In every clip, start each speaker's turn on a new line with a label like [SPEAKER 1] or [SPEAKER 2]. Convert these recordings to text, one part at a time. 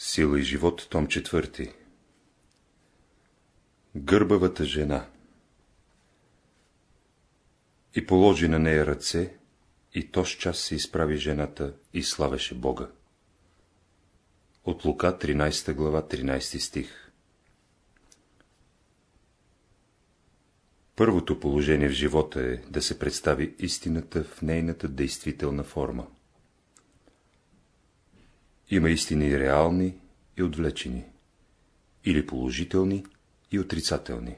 [SPEAKER 1] Сила и живот, том четвърти. Гърбавата жена И положи на нея ръце, и то с час се изправи жената и славеше Бога. От Лука, 13 глава, 13 стих Първото положение в живота е да се представи истината в нейната действителна форма. Има истини реални и отвлечени, или положителни и отрицателни.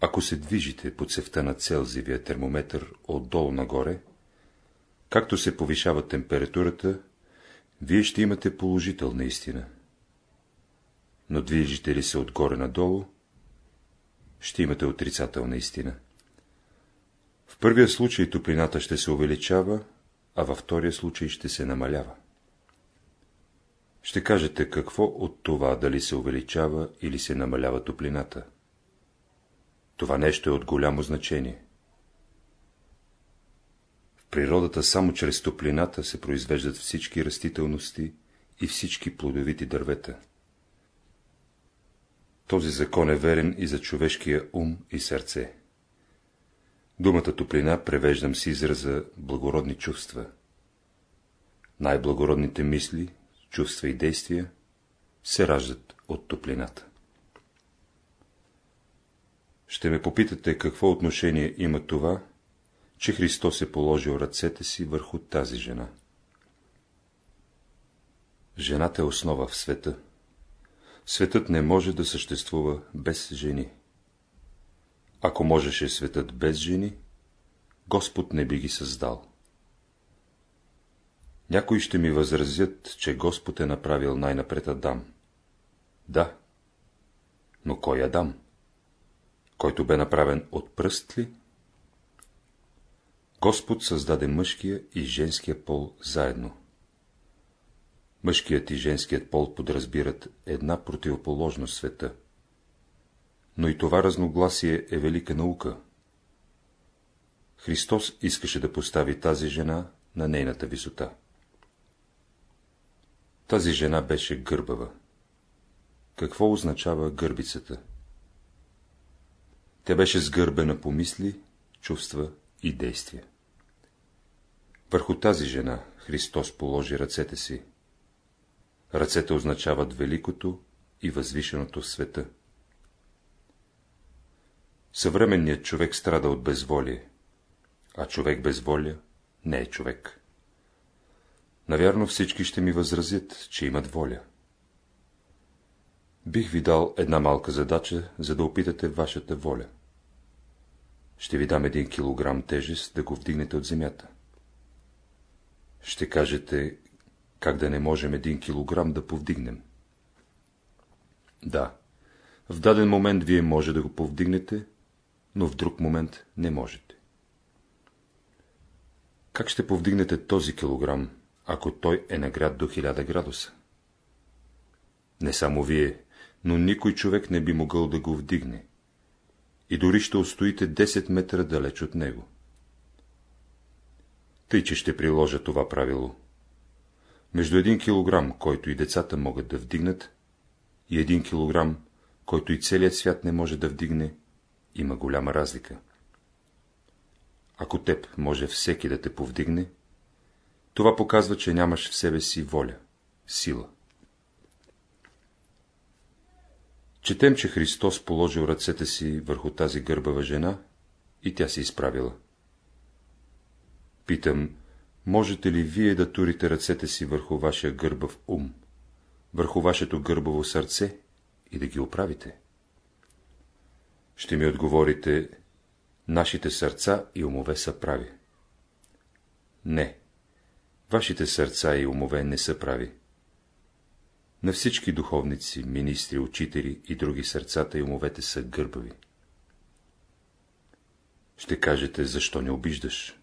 [SPEAKER 1] Ако се движите по цевта на Целзивия термометър отдолу нагоре, както се повишава температурата, вие ще имате положителна истина. Но движите ли се отгоре надолу, ще имате отрицателна истина. В първия случай топлината ще се увеличава, а във втория случай ще се намалява. Ще кажете какво от това дали се увеличава или се намалява топлината. Това нещо е от голямо значение. В природата само чрез топлината се произвеждат всички растителности и всички плодовити дървета. Този закон е верен и за човешкия ум и сърце. Думата топлина превеждам с израза благородни чувства. Най-благородните мисли, чувства и действия се раждат от топлината. Ще ме попитате какво отношение има това, че Христос е положил ръцете си върху тази жена. Жената е основа в света. Светът не може да съществува без жени. Ако можеше светът без жени, Господ не би ги създал. Някои ще ми възразят, че Господ е направил най-напред Адам. Да. Но кой Адам? Който бе направен от пръст ли? Господ създаде мъжкия и женския пол заедно. Мъжкият и женският пол подразбират една противоположност света. Но и това разногласие е велика наука. Христос искаше да постави тази жена на нейната висота. Тази жена беше гърбава. Какво означава гърбицата? Тя беше сгърбена по мисли, чувства и действия. Върху тази жена Христос положи ръцете си. Ръцете означават великото и възвишеното в света. Съвременният човек страда от безволие, а човек без воля не е човек. Навярно всички ще ми възразят, че имат воля. Бих ви дал една малка задача, за да опитате вашата воля. Ще ви дам един килограм тежест да го вдигнете от земята. Ще кажете, как да не можем един килограм да повдигнем. Да, в даден момент вие може да го повдигнете, но в друг момент не можете. Как ще повдигнете този килограм, ако той е наград до 1000 градуса. Не само вие, но никой човек не би могъл да го вдигне. И дори ще устоите 10 метра далеч от него. Тъй, че ще приложа това правило. Между един килограм, който и децата могат да вдигнат, и един килограм, който и целият свят не може да вдигне, има голяма разлика. Ако теб може всеки да те повдигне, това показва, че нямаш в себе си воля, сила. Четем, че Христос положил ръцете си върху тази гърбава жена и тя се изправила. Питам, можете ли вие да турите ръцете си върху вашия гърбав ум, върху вашето гърбаво сърце и да ги оправите? Ще ми отговорите, нашите сърца и умове са прави. Не, Вашите сърца и умове не са прави. На всички духовници, министри, учители и други сърцата и умовете са гърбави. Ще кажете, защо не обиждаш?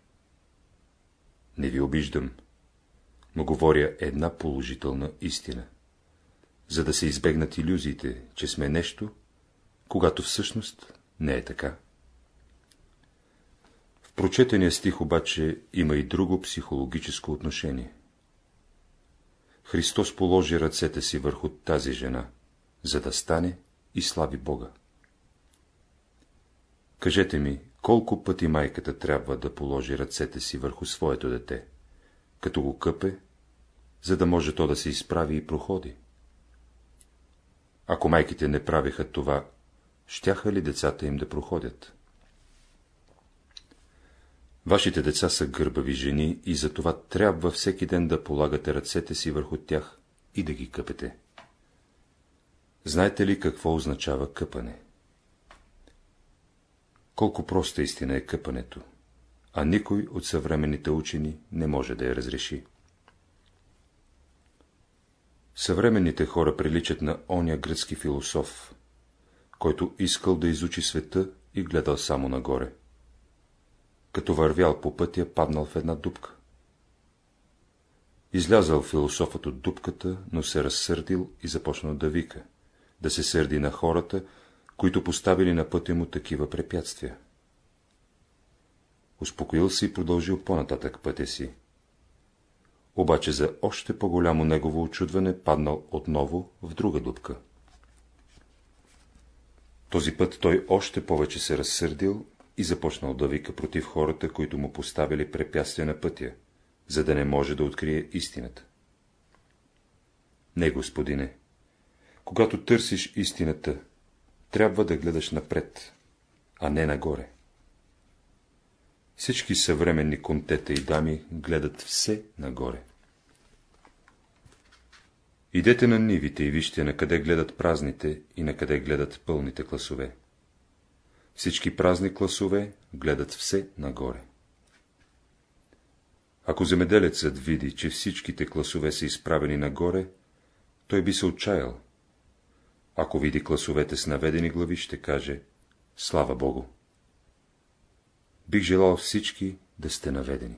[SPEAKER 1] Не ви обиждам, но говоря една положителна истина, за да се избегнат иллюзиите, че сме нещо, когато всъщност не е така. В прочетения стих обаче има и друго психологическо отношение. Христос положи ръцете си върху тази жена, за да стане и слави Бога. Кажете ми, колко пъти майката трябва да положи ръцете си върху своето дете, като го къпе, за да може то да се изправи и проходи? Ако майките не правиха това, щяха ли децата им да проходят? Вашите деца са гърбави жени и затова трябва всеки ден да полагате ръцете си върху тях и да ги къпете. Знаете ли какво означава къпане? Колко проста истина е къпането, а никой от съвременните учени не може да я разреши. Съвременните хора приличат на оня гръцки философ, който искал да изучи света и гледал само нагоре. Като вървял по пътя, паднал в една дупка. Излязал философът от дупката, но се разсърдил и започнал да вика, да се сърди на хората, които поставили на пътя му такива препятствия. Успокоил се и продължил по-нататък пътя си. Обаче за още по-голямо негово очудване паднал отново в друга дупка. Този път той още повече се разсърдил и започнал да вика против хората, които му поставили препятствия на пътя, за да не може да открие истината. Не, господине, когато търсиш истината, трябва да гледаш напред, а не нагоре. Всички съвременни контета и дами гледат все нагоре. Идете на нивите и вижте на къде гледат празните и на къде гледат пълните класове. Всички празни класове гледат все нагоре. Ако земеделецът види, че всичките класове са изправени нагоре, той би се отчаял. Ако види класовете с наведени глави, ще каже Слава Богу! Бих желал всички да сте наведени.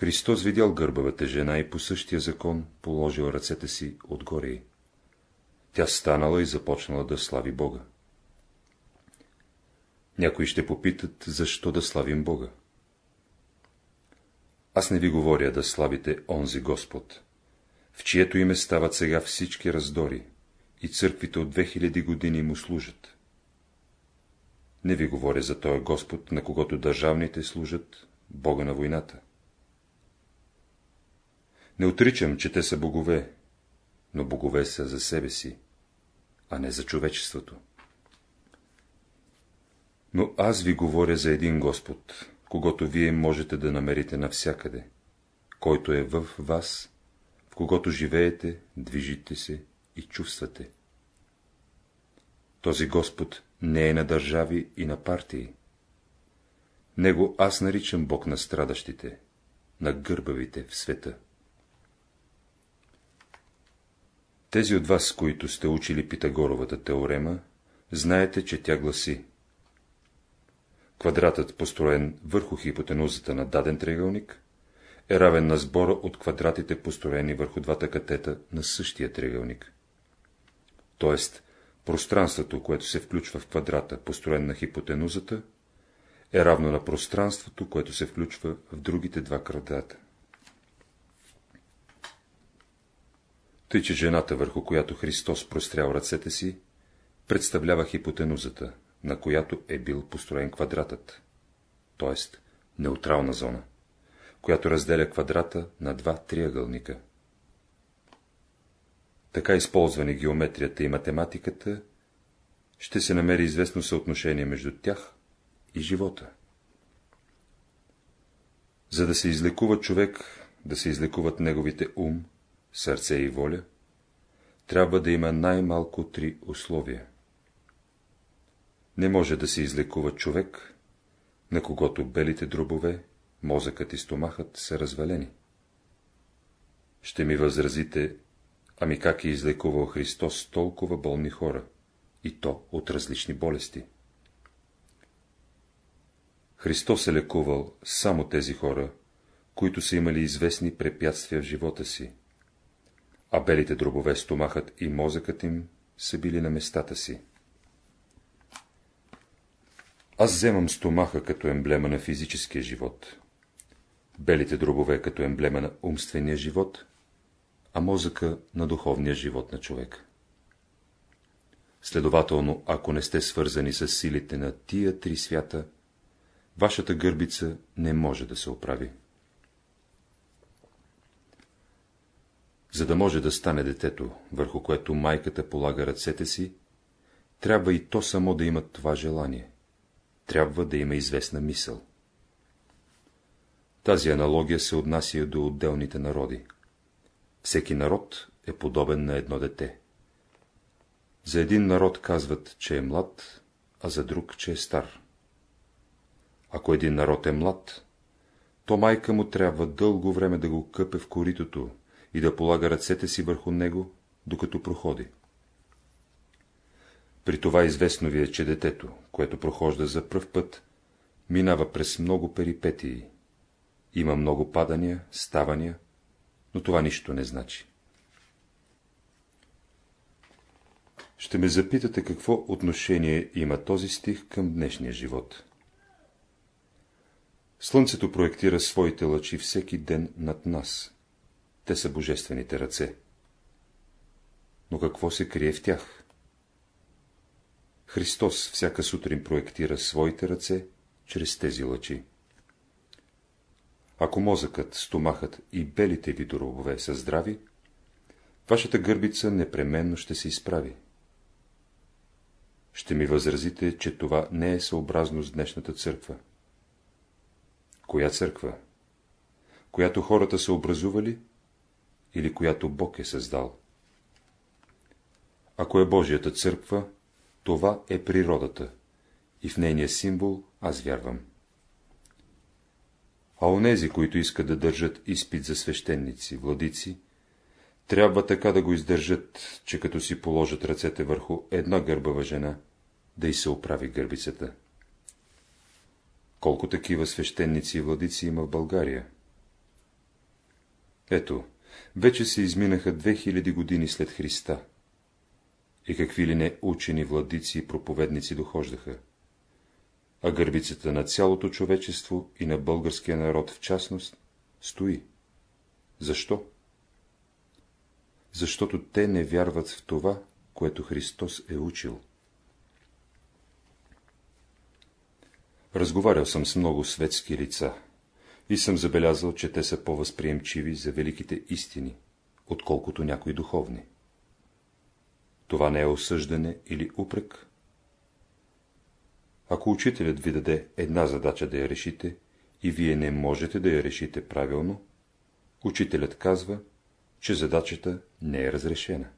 [SPEAKER 1] Христос видял гърбавата жена и по същия закон положил ръцете си отгоре Тя станала и започнала да слави Бога. Някои ще попитат, защо да славим Бога. Аз не ви говоря да славите онзи Господ, в чието име стават сега всички раздори, и църквите от 2000 години му служат. Не ви говоря за този Господ, на когото държавните служат, Бога на войната. Не отричам, че те са богове, но богове са за себе си, а не за човечеството. Но аз ви говоря за един Господ, когато вие можете да намерите навсякъде, който е в вас, в когото живеете, движите се и чувствате. Този Господ не е на държави и на партии. Него аз наричам Бог на страдащите, на гърбавите в света. Тези от вас, които сте учили Питагоровата теорема, знаете, че тя гласи Квадратът, построен върху хипотенузата на даден триъгълник, е равен на сбора от квадратите, построени върху двата катета на същия триъгълник. Тоест, пространството, което се включва в квадрата, построен на хипотенузата, е равно на пространството, което се включва в другите два квадрата. Тъй, че жената, върху която Христос прострял ръцете си, представлява хипотенузата, на която е бил построен квадратът, т.е. неутрална зона, която разделя квадрата на два триъгълника. Така използвани геометрията и математиката, ще се намери известно съотношение между тях и живота. За да се излекува човек, да се излекуват неговите ум, сърце и воля, трябва да има най-малко три условия. Не може да се излекува човек, на когото белите дробове, мозъкът и стомахът са развалени. Ще ми възразите, ами как е излекувал Христос толкова болни хора, и то от различни болести? Христос е лекувал само тези хора, които са имали известни препятствия в живота си, а белите дробове, стомахът и мозъкът им са били на местата си. Аз вземам стомаха като емблема на физическия живот. белите дробове като емблема на умствения живот, а мозъка на духовния живот на човек. Следователно, ако не сте свързани с силите на тия три свята, вашата гърбица не може да се оправи. За да може да стане детето, върху което майката полага ръцете си, трябва и то само да има това желание. Трябва да има известна мисъл. Тази аналогия се отнася до отделните народи. Всеки народ е подобен на едно дете. За един народ казват, че е млад, а за друг, че е стар. Ако един народ е млад, то майка му трябва дълго време да го къпе в коритото и да полага ръцете си върху него, докато проходи. При това известно ви е, че детето, което прохожда за пръв път, минава през много перипетии. Има много падания, ставания, но това нищо не значи. Ще ме запитате какво отношение има този стих към днешния живот. Слънцето проектира своите лъчи всеки ден над нас. Те са божествените ръце. Но какво се крие в тях? Христос всяка сутрин проектира своите ръце чрез тези лъчи. Ако мозъкът, стомахът и белите ви доробове са здрави, вашата гърбица непременно ще се изправи. Ще ми възразите, че това не е съобразно с днешната църква. Коя църква? Която хората са образували или която Бог е създал? Ако е Божията църква, това е природата и в нейния символ аз вярвам. А онези, които искат да държат изпит за свещеници, владици, трябва така да го издържат, че като си положат ръцете върху една гърбава жена, да й се оправи гърбицата. Колко такива свещеници и владици има в България? Ето, вече се изминаха 2000 години след Христа. И какви ли не учени владици и проповедници дохождаха. А гърбицата на цялото човечество и на българския народ в частност стои. Защо? Защото те не вярват в това, което Христос е учил. Разговарял съм с много светски лица и съм забелязал, че те са по-възприемчиви за великите истини, отколкото някои духовни. Това не е осъждане или упрек. Ако учителят ви даде една задача да я решите и вие не можете да я решите правилно, учителят казва, че задачата не е разрешена.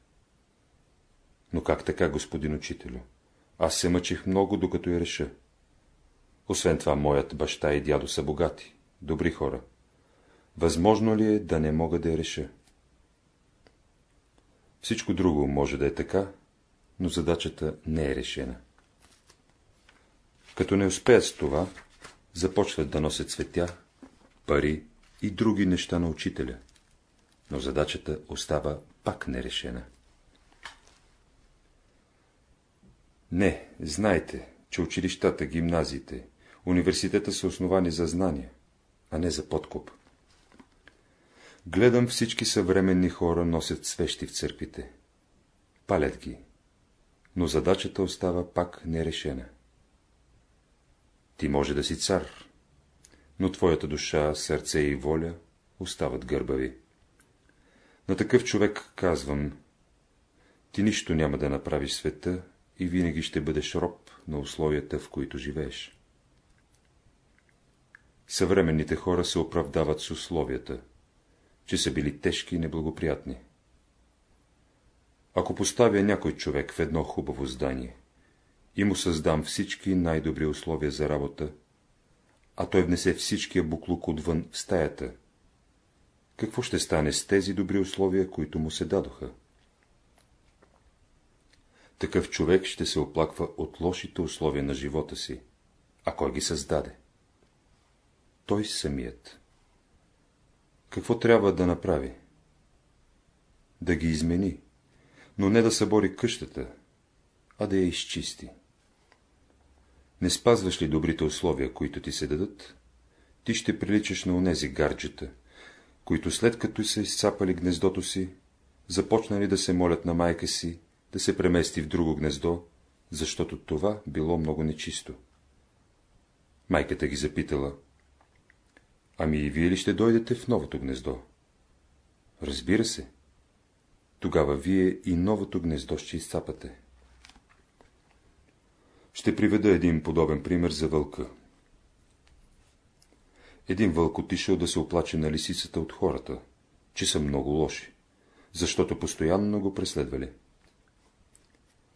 [SPEAKER 1] Но как така, господин учителю? Аз се мъчих много, докато я реша. Освен това, моят баща и дядо са богати, добри хора. Възможно ли е да не мога да я реша? Всичко друго може да е така, но задачата не е решена. Като не успеят с това, започват да носят цветя, пари и други неща на учителя, но задачата остава пак нерешена. Не, знайте, че училищата, гимназиите, университета са основани за знания, а не за подкуп. Гледам всички съвременни хора носят свещи в църквите. Палят ги. Но задачата остава пак нерешена. Ти може да си цар, но твоята душа, сърце и воля остават гърбави. На такъв човек казвам, ти нищо няма да направиш света и винаги ще бъдеш роб на условията, в които живееш. Съвременните хора се оправдават с условията, че са били тежки и неблагоприятни. Ако поставя някой човек в едно хубаво здание и му създам всички най-добри условия за работа, а той внесе всичкия буклук отвън в стаята, какво ще стане с тези добри условия, които му се дадоха? Такъв човек ще се оплаква от лошите условия на живота си, а кой ги създаде? Той самият. Какво трябва да направи? Да ги измени, но не да събори къщата, а да я изчисти. Не спазваш ли добрите условия, които ти се дадат, ти ще приличаш на онези гарджета, които след като са изцапали гнездото си, започнали да се молят на майка си да се премести в друго гнездо, защото това било много нечисто. Майката ги запитала, ами и вие ли ще дойдете в новото гнездо? Разбира се. Тогава вие и новото гнездо ще изцапате. Ще приведа един подобен пример за вълка. Един вълк отишъл да се оплаче на лисицата от хората, че са много лоши, защото постоянно го преследвали.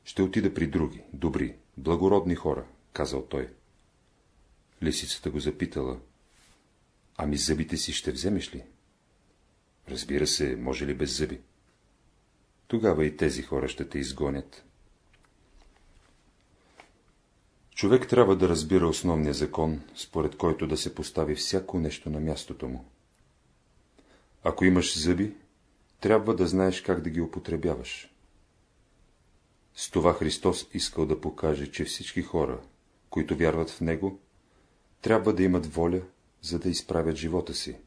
[SPEAKER 1] Ще отида при други, добри, благородни хора, казал той. Лисицата го запитала. Ами зъбите си ще вземеш ли? Разбира се, може ли без зъби? Тогава и тези хора ще те изгонят. Човек трябва да разбира основния закон, според който да се постави всяко нещо на мястото му. Ако имаш зъби, трябва да знаеш как да ги употребяваш. С това Христос искал да покаже, че всички хора, които вярват в Него, трябва да имат воля, за да изправят живота си.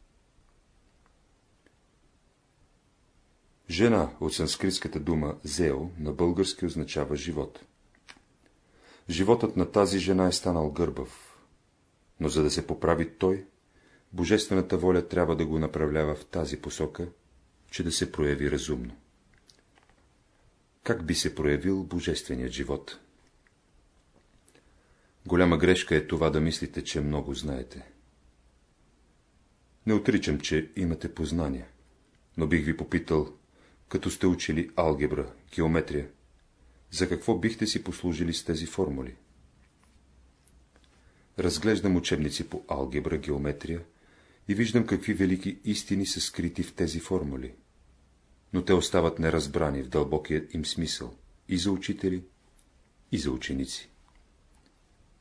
[SPEAKER 1] Жена от санскритската дума «зео» на български означава живот. Животът на тази жена е станал гърбав, но за да се поправи той, божествената воля трябва да го направлява в тази посока, че да се прояви разумно. Как би се проявил божественият живот? Голяма грешка е това да мислите, че много знаете. Не отричам, че имате познания, но бих ви попитал, като сте учили алгебра, геометрия, за какво бихте си послужили с тези формули? Разглеждам учебници по алгебра, геометрия и виждам какви велики истини са скрити в тези формули. Но те остават неразбрани в дълбокия им смисъл и за учители, и за ученици.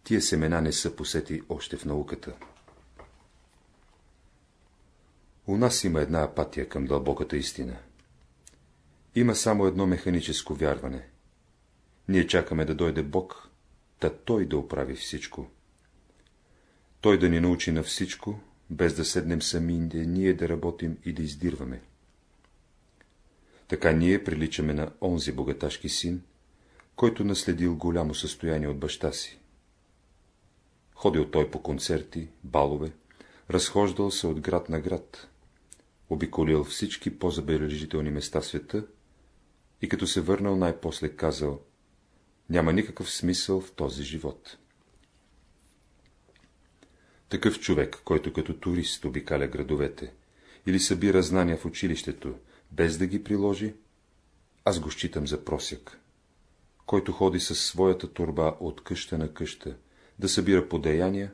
[SPEAKER 1] Тия семена не са посети още в науката. У нас има една апатия към дълбоката истина. Има само едно механическо вярване. Ние чакаме да дойде Бог, да Той да оправи всичко. Той да ни научи на всичко, без да седнем сами, да ние да работим и да издирваме. Така ние приличаме на онзи богаташки син, който наследил голямо състояние от баща си. Ходил той по концерти, балове, разхождал се от град на град, обиколил всички по-забележителни места света и като се върнал най-после казал, няма никакъв смисъл в този живот. Такъв човек, който като турист обикаля градовете или събира знания в училището, без да ги приложи, аз го считам за просяк, който ходи със своята турба от къща на къща, да събира подаяния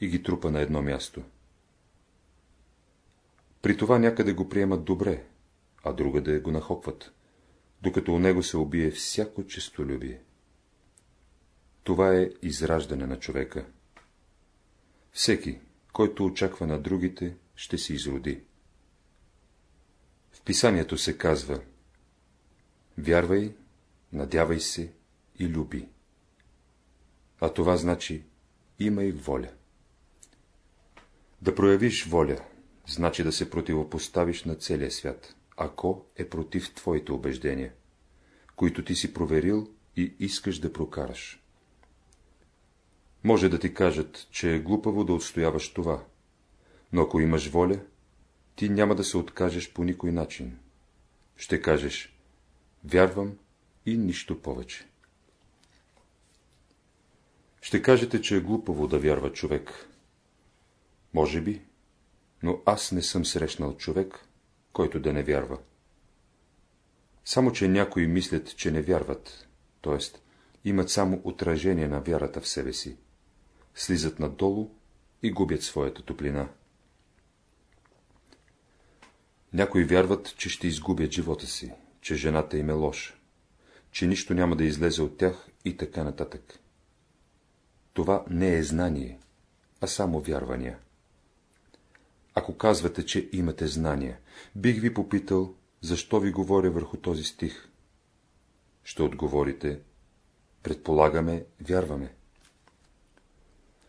[SPEAKER 1] и ги трупа на едно място. При това някъде го приемат добре, а другаде го нахокват, докато у него се убие всяко честолюбие. Това е израждане на човека. Всеки, който очаква на другите, ще се изроди. В писанието се казва Вярвай, надявай се и люби. А това значи имай воля. Да проявиш воля, значи да се противопоставиш на целия свят, ако е против твоите убеждения, които ти си проверил и искаш да прокараш. Може да ти кажат, че е глупаво да отстояваш това, но ако имаш воля, ти няма да се откажеш по никой начин. Ще кажеш, вярвам и нищо повече. Ще кажете, че е глупаво да вярва човек. Може би, но аз не съм срещнал човек, който да не вярва. Само, че някои мислят, че не вярват, т.е. имат само отражение на вярата в себе си, слизат надолу и губят своята топлина. Някои вярват, че ще изгубят живота си, че жената им е лоша, че нищо няма да излезе от тях и така нататък. Това не е знание, а само вярвания. Ако казвате, че имате знания, бих ви попитал, защо ви говоря върху този стих. Ще отговорите, предполагаме, вярваме.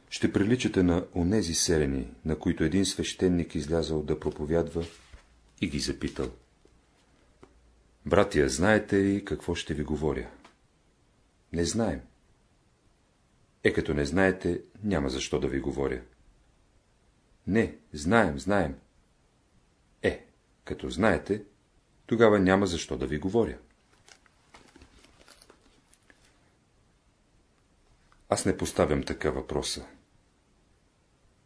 [SPEAKER 1] ще приличате на онези селени, на които един свещеник излязал да проповядва и ги запитал. Братия, знаете ли какво ще ви говоря? Не знаем. Е, като не знаете, няма защо да ви говоря. Не, знаем, знаем. Е, като знаете, тогава няма защо да ви говоря. Аз не поставям така въпроса,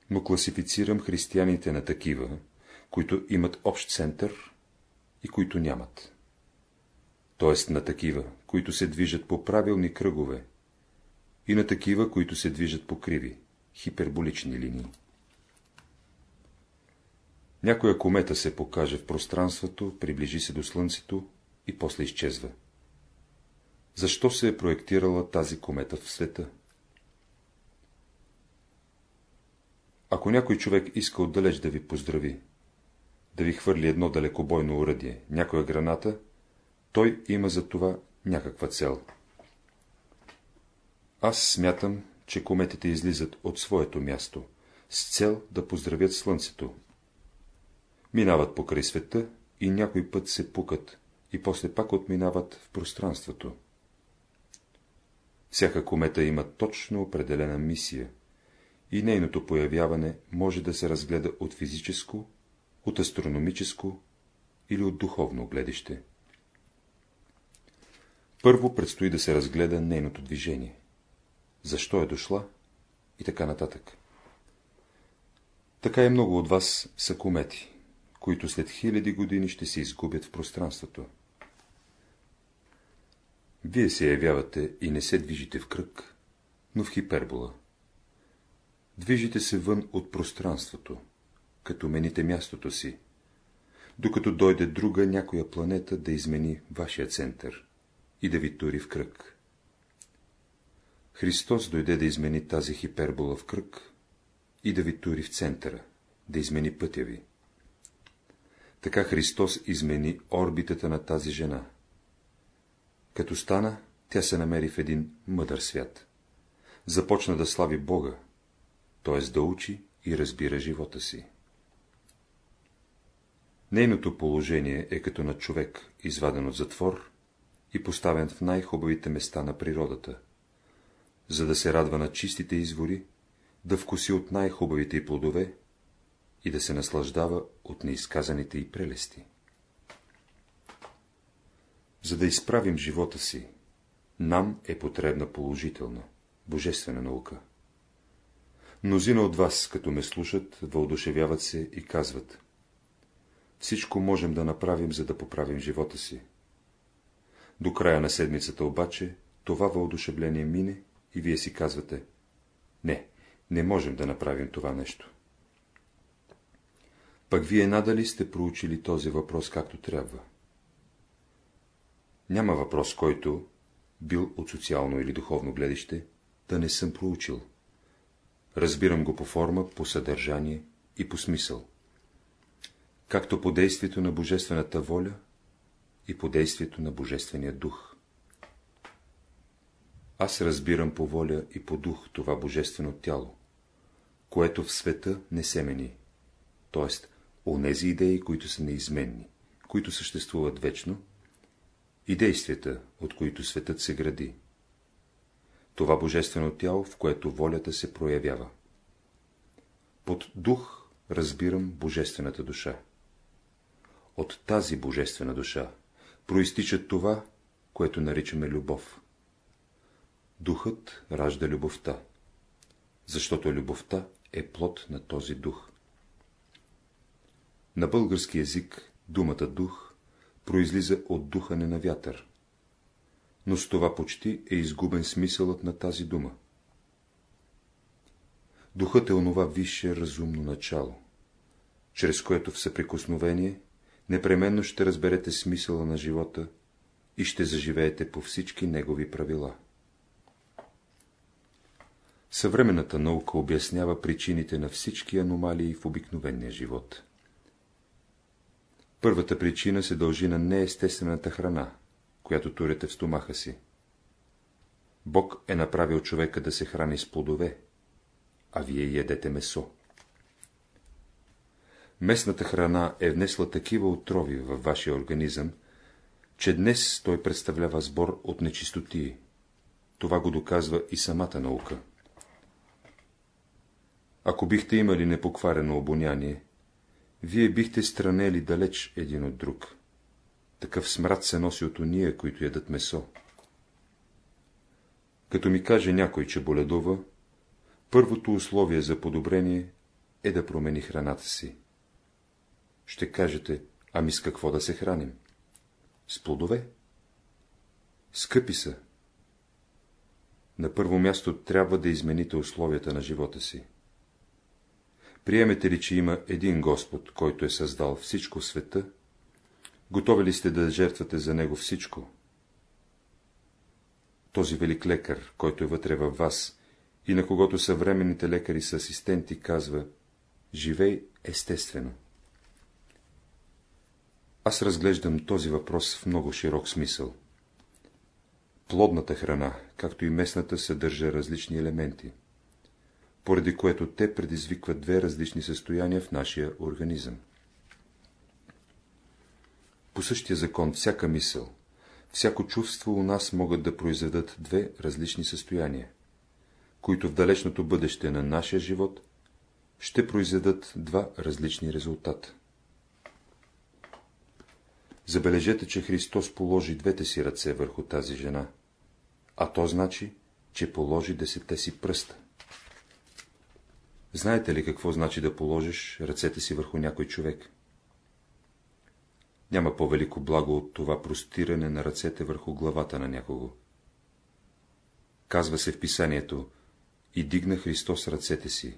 [SPEAKER 1] но класифицирам християните на такива, които имат общ център и които нямат. Т.е. на такива, които се движат по правилни кръгове, и на такива, които се движат по криви, хиперболични линии. Някоя комета се покаже в пространството, приближи се до Слънцето и после изчезва. Защо се е проектирала тази комета в света? Ако някой човек иска отдалеч да ви поздрави, да ви хвърли едно далекобойно уръдие, някоя граната, той има за това някаква цел. Аз смятам, че кометите излизат от своето място, с цел да поздравят Слънцето. Минават покрай света и някой път се пукат, и после пак отминават в пространството. Всяка комета има точно определена мисия, и нейното появяване може да се разгледа от физическо, от астрономическо или от духовно гледище. Първо предстои да се разгледа нейното движение. Защо е дошла и така нататък. Така и много от вас са комети, които след хиляди години ще се изгубят в пространството. Вие се явявате и не се движите в кръг, но в хипербола. Движите се вън от пространството, като мените мястото си, докато дойде друга някоя планета да измени вашия център и да ви тури в кръг. Христос дойде да измени тази хипербола в кръг и да ви тури в центъра, да измени пътя ви. Така Христос измени орбитата на тази жена. Като стана, тя се намери в един мъдър свят. Започна да слави Бога, т.е. да учи и разбира живота си. Нейното положение е като на човек, изваден от затвор и поставен в най-хубавите места на природата, за да се радва на чистите извори, да вкуси от най-хубавите плодове и да се наслаждава от неизказаните й прелести. За да изправим живота си, нам е потребна положителна, божествена наука. Мнозина от вас, като ме слушат, въодушевяват се и казват. Всичко можем да направим, за да поправим живота си. До края на седмицата обаче това въодушевление мине и вие си казвате. Не, не можем да направим това нещо. Пък вие надали сте проучили този въпрос както трябва. Няма въпрос, който, бил от социално или духовно гледище, да не съм проучил. Разбирам го по форма, по съдържание и по смисъл. Както по действието на Божествената воля и по действието на Божествения дух. Аз разбирам по воля и по дух това Божествено тяло, което в света не се мени, т.е. онези идеи, които са неизменни, които съществуват вечно, и действията, от които светът се гради. Това божествено тяло, в което волята се проявява. Под дух разбирам божествената душа. От тази божествена душа проистича това, което наричаме любов. Духът ражда любовта, защото любовта е плод на този дух. На български язик думата дух произлиза от духане на вятър, но с това почти е изгубен смисълът на тази дума. Духът е онова висше разумно начало, чрез което в съприкосновение непременно ще разберете смисъла на живота и ще заживеете по всички негови правила. Съвременната наука обяснява причините на всички аномалии в обикновения живот. Първата причина се дължи на неестествената храна, която турете в стомаха си. Бог е направил човека да се храни с плодове, а вие ядете месо. Местната храна е внесла такива отрови във вашия организъм, че днес той представлява сбор от нечистотии. Това го доказва и самата наука. Ако бихте имали непокварено обоняние, вие бихте странели далеч един от друг. Такъв смрад се носи от уния, които ядат месо. Като ми каже някой, че боледува, първото условие за подобрение е да промени храната си. Ще кажете, ами с какво да се храним? С плодове? Скъпи са. На първо място трябва да измените условията на живота си. Приемете ли, че има един Господ, който е създал всичко света? Готови ли сте да жертвате за Него всичко? Този велик лекар, който е вътре във вас и на когото съвременните лекари са асистенти, казва «Живей естествено». Аз разглеждам този въпрос в много широк смисъл. Плодната храна, както и местната, съдържа различни елементи поради което те предизвикват две различни състояния в нашия организъм. По същия закон всяка мисъл, всяко чувство у нас могат да произведат две различни състояния, които в далечното бъдеще на нашия живот ще произведат два различни резултата. Забележете, че Христос положи двете си ръце върху тази жена, а то значи, че положи десетте си пръста. Знаете ли какво значи да положиш ръцете си върху някой човек? Няма по-велико благо от това простиране на ръцете върху главата на някого. Казва се в писанието, и дигна Христос ръцете си,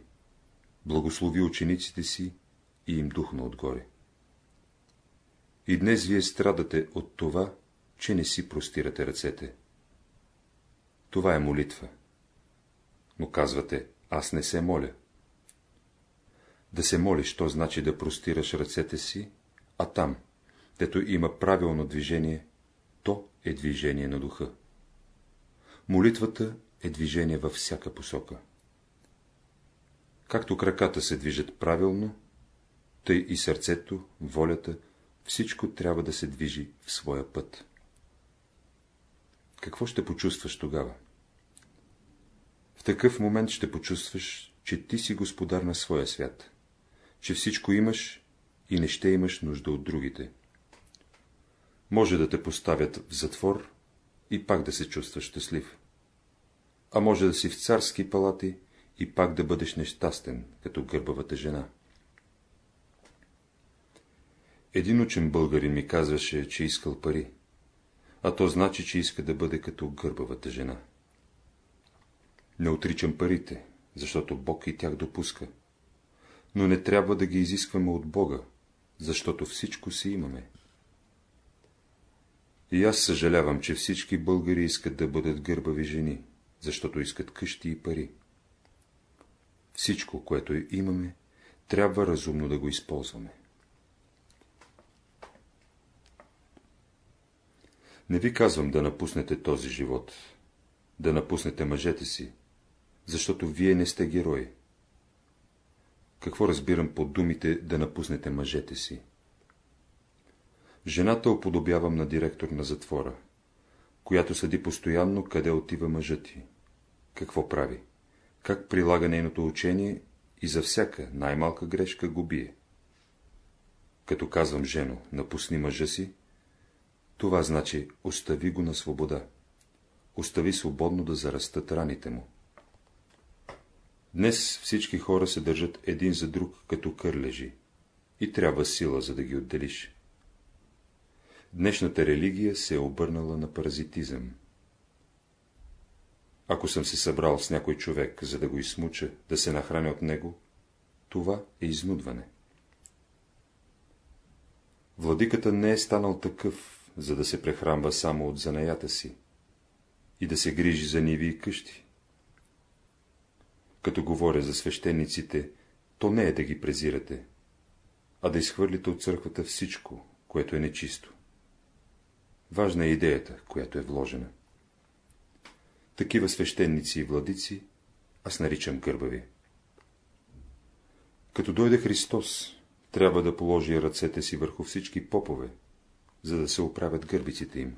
[SPEAKER 1] благослови учениците си и им духна отгоре. И днес вие страдате от това, че не си простирате ръцете. Това е молитва. Но казвате, аз не се моля. Да се молиш, то значи да простираш ръцете си, а там, дето има правилно движение, то е движение на духа. Молитвата е движение във всяка посока. Както краката се движат правилно, тъй и сърцето, волята, всичко трябва да се движи в своя път. Какво ще почувстваш тогава? В такъв момент ще почувстваш, че ти си господар на своя свят че всичко имаш и не ще имаш нужда от другите. Може да те поставят в затвор и пак да се чувстваш щастлив. А може да си в царски палати и пак да бъдеш нещастен, като гърбавата жена. Един учен българин ми казваше, че искал пари, а то значи, че иска да бъде като гърбавата жена. Не отричам парите, защото Бог и тях допуска но не трябва да ги изискваме от Бога, защото всичко си имаме. И аз съжалявам, че всички българи искат да бъдат гърбави жени, защото искат къщи и пари. Всичко, което имаме, трябва разумно да го използваме. Не ви казвам да напуснете този живот, да напуснете мъжете си, защото вие не сте герои. Какво разбирам под думите да напуснете мъжете си? Жената оподобявам на директор на затвора, която съди постоянно къде отива мъжът ти. Какво прави? Как прилага нейното учение и за всяка най-малка грешка го бие? Като казвам жено, напусни мъжа си, това значи остави го на свобода. Остави свободно да зарастат раните му. Днес всички хора се държат един за друг като кърлежи и трябва сила, за да ги отделиш. Днешната религия се е обърнала на паразитизъм. Ако съм се събрал с някой човек, за да го измуча, да се нахраня от него, това е изнудване. Владиката не е станал такъв, за да се прехранва само от занаята си и да се грижи за ниви и къщи. Като говоря за свещениците, то не е да ги презирате, а да изхвърлите от църквата всичко, което е нечисто. Важна е идеята, която е вложена. Такива свещеници и владици аз наричам гърбави. Като дойде Христос, трябва да положи ръцете си върху всички попове, за да се оправят гърбиците им.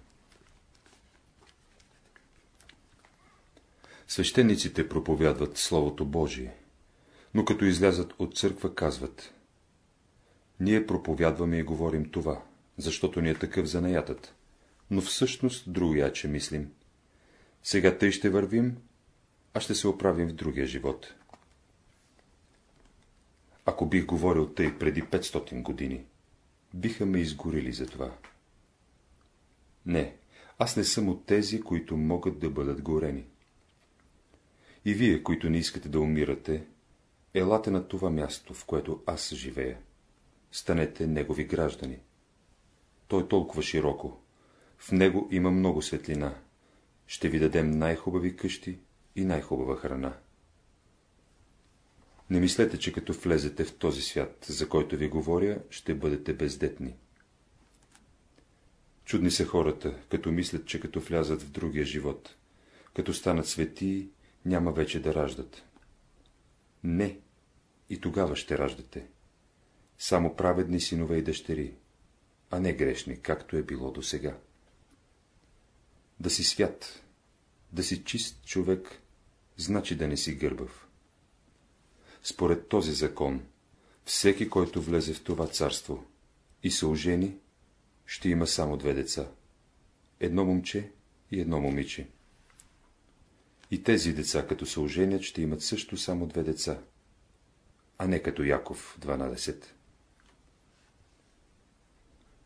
[SPEAKER 1] Свещениците проповядват Словото Божие, но като излязат от църква казват Ние проповядваме и говорим това, защото ни е такъв занаятът, но всъщност другояче мислим. Сега тъй ще вървим, а ще се оправим в другия живот. Ако бих говорил тъй преди 500 години, биха ме изгорили за това. Не, аз не съм от тези, които могат да бъдат горени. И вие, които не искате да умирате, елате на това място, в което аз живея. Станете негови граждани. Той е толкова широко. В него има много светлина. Ще ви дадем най-хубави къщи и най-хубава храна. Не мислете, че като влезете в този свят, за който ви говоря, ще бъдете бездетни. Чудни са хората, като мислят, че като влязат в другия живот, като станат светии, няма вече да раждат. Не, и тогава ще раждате. Само праведни синове и дъщери, а не грешни, както е било до сега. Да си свят, да си чист човек, значи да не си гърбав. Според този закон, всеки, който влезе в това царство и се ожени, ще има само две деца. Едно момче и едно момиче. И тези деца, като се оженят, ще имат също само две деца, а не като Яков 12.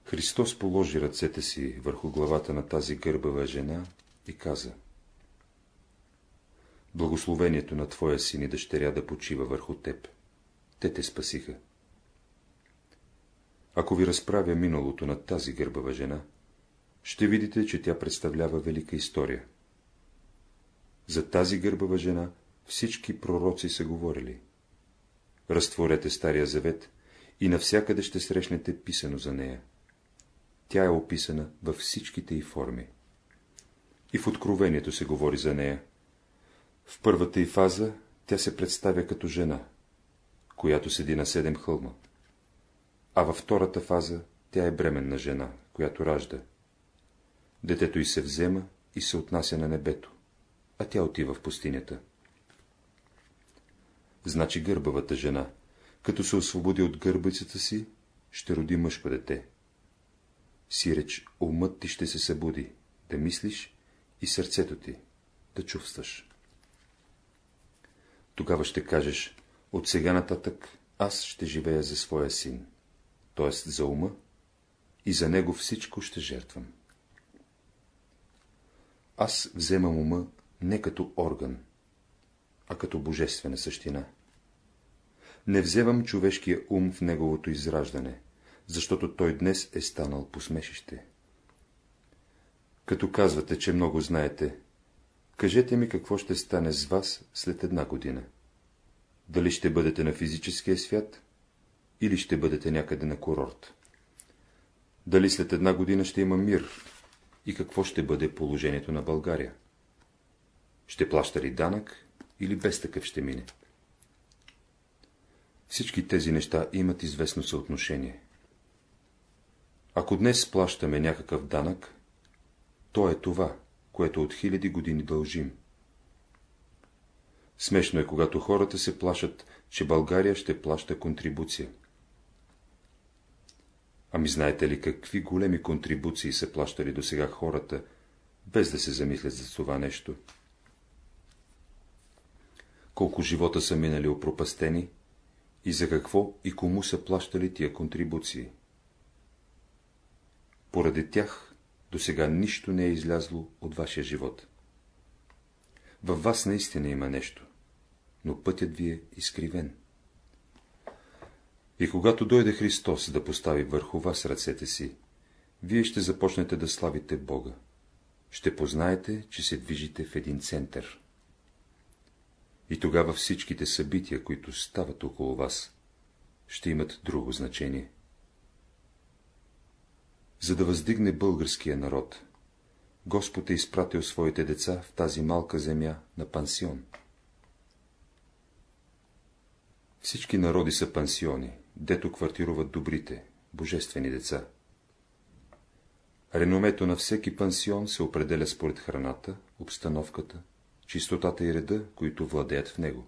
[SPEAKER 1] Христос положи ръцете си върху главата на тази гърбава жена и каза Благословението на Твоя син и дъщеря да почива върху теб. Те те спасиха. Ако ви разправя миналото на тази гърбава жена, ще видите, че тя представлява велика история. За тази гърбава жена всички пророци са говорили. Разтворете Стария Завет и навсякъде ще срещнете писано за нея. Тя е описана във всичките й форми. И в Откровението се говори за нея. В първата й фаза тя се представя като жена, която седи на седем хълма. А във втората фаза тя е бременна жена, която ражда. Детето й се взема и се отнася на небето, а тя отива в пустинята. Значи гърбавата жена, като се освободи от гърбицата си, ще роди мъжко дете. Сиреч, умът ти ще се събуди, да мислиш и сърцето ти да чувстваш. Тогава ще кажеш, от сега нататък аз ще живея за своя син, т.е. за ума, и за него всичко ще жертвам. Аз вземам ума не като орган, а като божествена същина. Не вземам човешкия ум в неговото израждане, защото той днес е станал посмешище. Като казвате, че много знаете, кажете ми какво ще стане с вас след една година. Дали ще бъдете на физическия свят, или ще бъдете някъде на курорт. Дали след една година ще има мир и какво ще бъде положението на България. Ще плаща ли данък или без такъв ще мине? Всички тези неща имат известно съотношение. Ако днес плащаме някакъв данък, то е това, което от хиляди години дължим. Смешно е, когато хората се плашат, че България ще плаща контрибуция. Ами знаете ли какви големи контрибуции са плащали до сега хората, без да се замислят за това нещо? Колко живота са минали опропастени и за какво и кому са плащали тия контрибуции? Поради тях до сега нищо не е излязло от вашия живот. Във вас наистина има нещо, но пътят ви е изкривен. И когато дойде Христос да постави върху вас ръцете си, вие ще започнете да славите Бога. Ще познаете, че се движите в един център. И тогава всичките събития, които стават около вас, ще имат друго значение. За да въздигне българския народ, Господ е изпратил своите деца в тази малка земя на пансион. Всички народи са пансиони, дето квартируват добрите, божествени деца. Реномето на всеки пансион се определя според храната, обстановката, чистотата и реда, които владеят в него.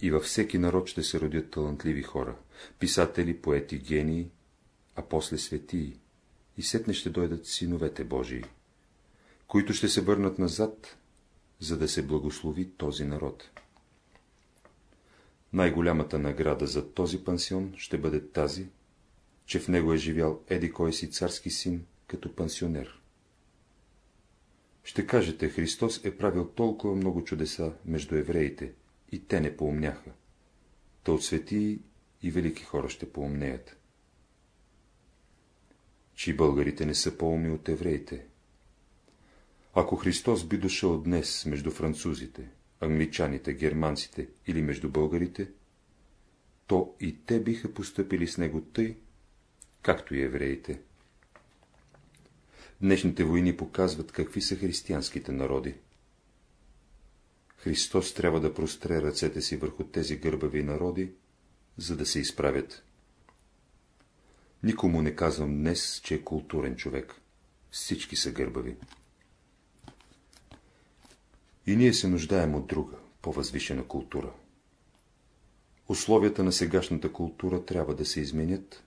[SPEAKER 1] И във всеки народ ще се родят талантливи хора, писатели, поети, гении, а после светии, и сетне ще дойдат синовете Божии, които ще се върнат назад, за да се благослови този народ. Най-голямата награда за този пансион ще бъде тази, че в него е живял еди кой си царски син като пансионер. Ще кажете, Христос е правил толкова много чудеса между евреите, и те не поумняха. Та от светии и велики хора ще поумнеят. Чи българите не са по-умни от евреите? Ако Христос би дошъл днес между французите, англичаните, германците или между българите, то и те биха поступили с него тъй, както и евреите. Днешните войни показват какви са християнските народи. Христос трябва да простре ръцете си върху тези гърбави народи, за да се изправят. Никому не казвам днес, че е културен човек. Всички са гърбави. И ние се нуждаем от друга, по-възвишена култура. Условията на сегашната култура трябва да се изменят,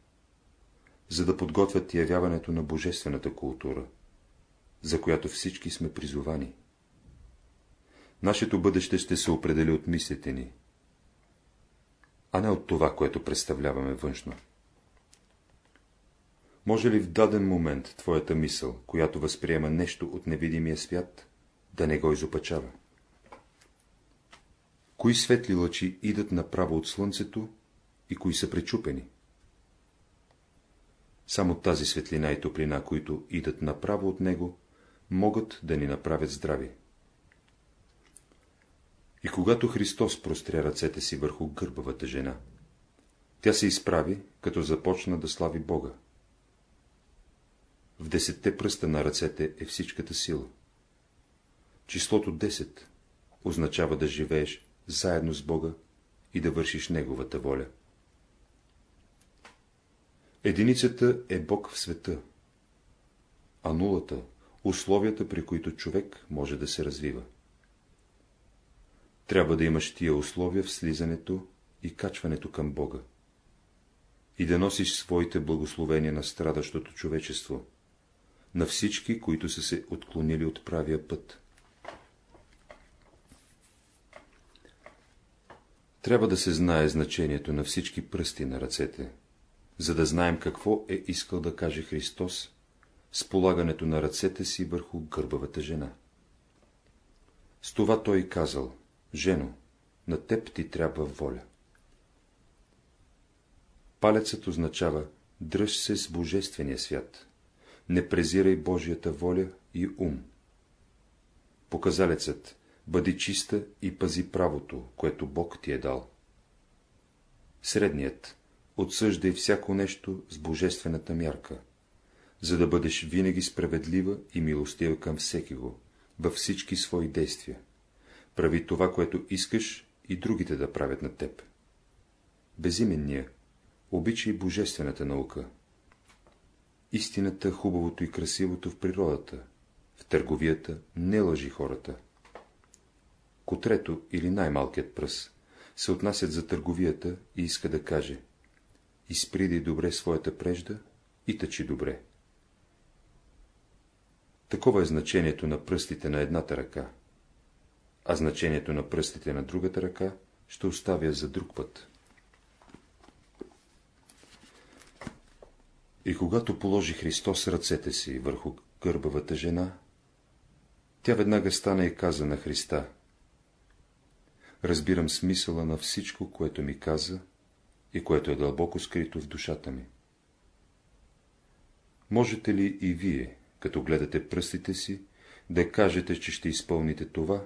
[SPEAKER 1] за да подготвят явяването на божествената култура, за която всички сме призовани. Нашето бъдеще ще се определи от мислите ни, а не от това, което представляваме външно. Може ли в даден момент твоята мисъл, която възприема нещо от невидимия свят, да не го изопачава? Кои светли лъчи идат направо от слънцето и кои са пречупени? Само тази светлина и топлина, които идат направо от него, могат да ни направят здрави. И когато Христос простря ръцете си върху гърбавата жена, тя се изправи, като започна да слави Бога. В десетте пръста на ръцете е всичката сила. Числото 10 означава да живееш заедно с Бога и да вършиш Неговата воля. Единицата е Бог в света, а нулата – условията, при които човек може да се развива. Трябва да имаш тия условия в слизането и качването към Бога и да носиш своите благословения на страдащото човечество, на всички, които са се отклонили от правия път. Трябва да се знае значението на всички пръсти на ръцете, за да знаем какво е искал да каже Христос с полагането на ръцете си върху гърбавата жена. С това той казал, жено, на теб ти трябва воля. Палецът означава дръж се с Божествения свят, не презирай Божията воля и ум. Показалецът бъди чиста и пази правото, което Бог ти е дал. Средният отсъждай всяко нещо с божествената мярка, за да бъдеш винаги справедлива и милостива към всеки го, във всички свои действия. Прави това, което искаш и другите да правят на теб. Безименния, обичай божествената наука. Истината, хубавото и красивото в природата, в търговията не лъжи хората. Котрето или най-малкият пръс се отнасят за търговията и иска да каже изприди добре своята прежда и тъчи добре. Такова е значението на пръстите на едната ръка, а значението на пръстите на другата ръка ще оставя за друг път. И когато положи Христос ръцете си върху гърбавата жена, тя веднага стана и каза на Христа, разбирам смисъла на всичко, което ми каза и което е дълбоко скрито в душата ми. Можете ли и вие, като гледате пръстите си, да кажете, че ще изпълните това,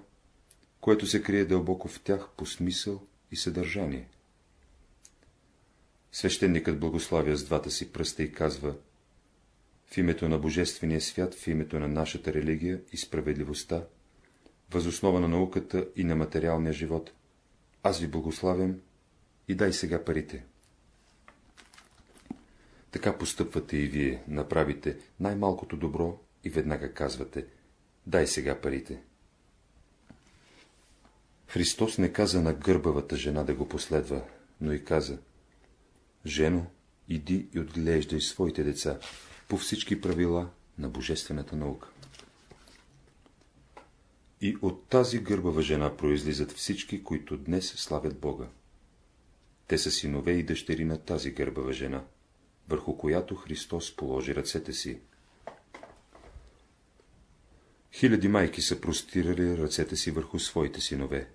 [SPEAKER 1] което се крие дълбоко в тях по смисъл и съдържание? Свещеникът благославя с двата си пръста и казва в името на Божествения свят, в името на нашата религия и справедливостта, възоснова на науката и на материалния живот, аз ви благославям и дай сега парите. Така постъпвате и вие, направите най-малкото добро и веднага казвате, дай сега парите. Христос не каза на гърбавата жена да го последва, но и каза, Жено, иди и отглеждай своите деца по всички правила на божествената наука. И от тази гърбава жена произлизат всички, които днес славят Бога. Те са синове и дъщери на тази гърбава жена, върху която Христос положи ръцете си. Хиляди майки са простирали ръцете си върху своите синове,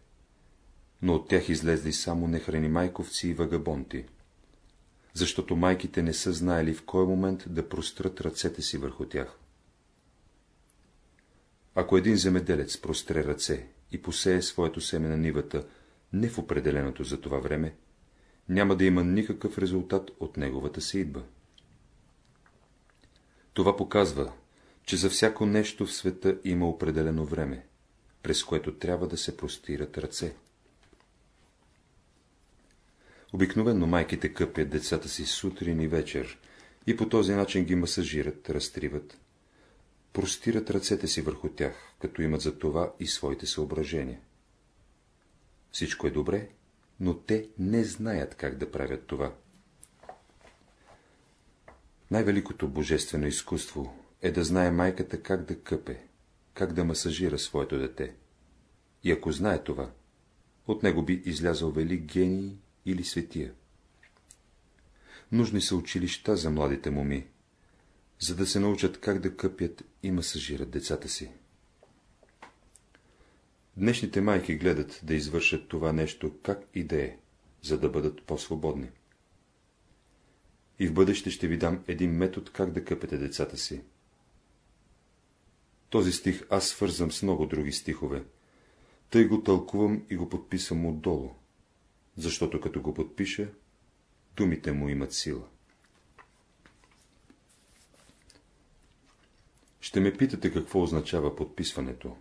[SPEAKER 1] но от тях излезли само нехрани майковци и вагабонти, защото майките не са знаели в кой момент да прострат ръцете си върху тях. Ако един земеделец простре ръце и посее своето семе на нивата не в определеното за това време, няма да има никакъв резултат от неговата идба. Това показва, че за всяко нещо в света има определено време, през което трябва да се простират ръце. Обикновено майките къпят децата си сутрин и вечер и по този начин ги масажират, разтриват, простират ръцете си върху тях, като имат за това и своите съображения. Всичко е добре, но те не знаят как да правят това. Най-великото божествено изкуство е да знае майката как да къпе, как да масажира своето дете. И ако знае това, от него би излязъл велик гений или светия. Нужни са училища за младите моми, за да се научат как да къпят и масажират децата си. Днешните майки гледат да извършат това нещо как и да е, за да бъдат по-свободни. И в бъдеще ще ви дам един метод как да къпете децата си. Този стих аз свързвам с много други стихове, тъй го тълкувам и го подписвам отдолу, защото като го подпиша, думите му имат сила. Ще ме питате какво означава подписването.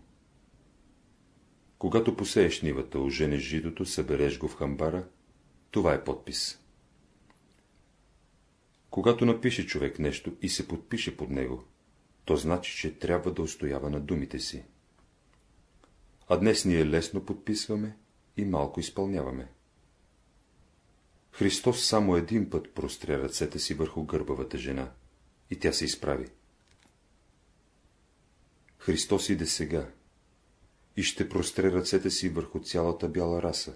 [SPEAKER 1] Когато посееш нивата, оженеш жидото, събереш го в хамбара, това е подпис. Когато напише човек нещо и се подпише под него, то значи, че трябва да устоява на думите си. А днес ние лесно подписваме и малко изпълняваме. Христос само един път простря ръцете си върху гърбавата жена и тя се изправи. Христос иде сега и ще простре ръцете си върху цялата бяла раса.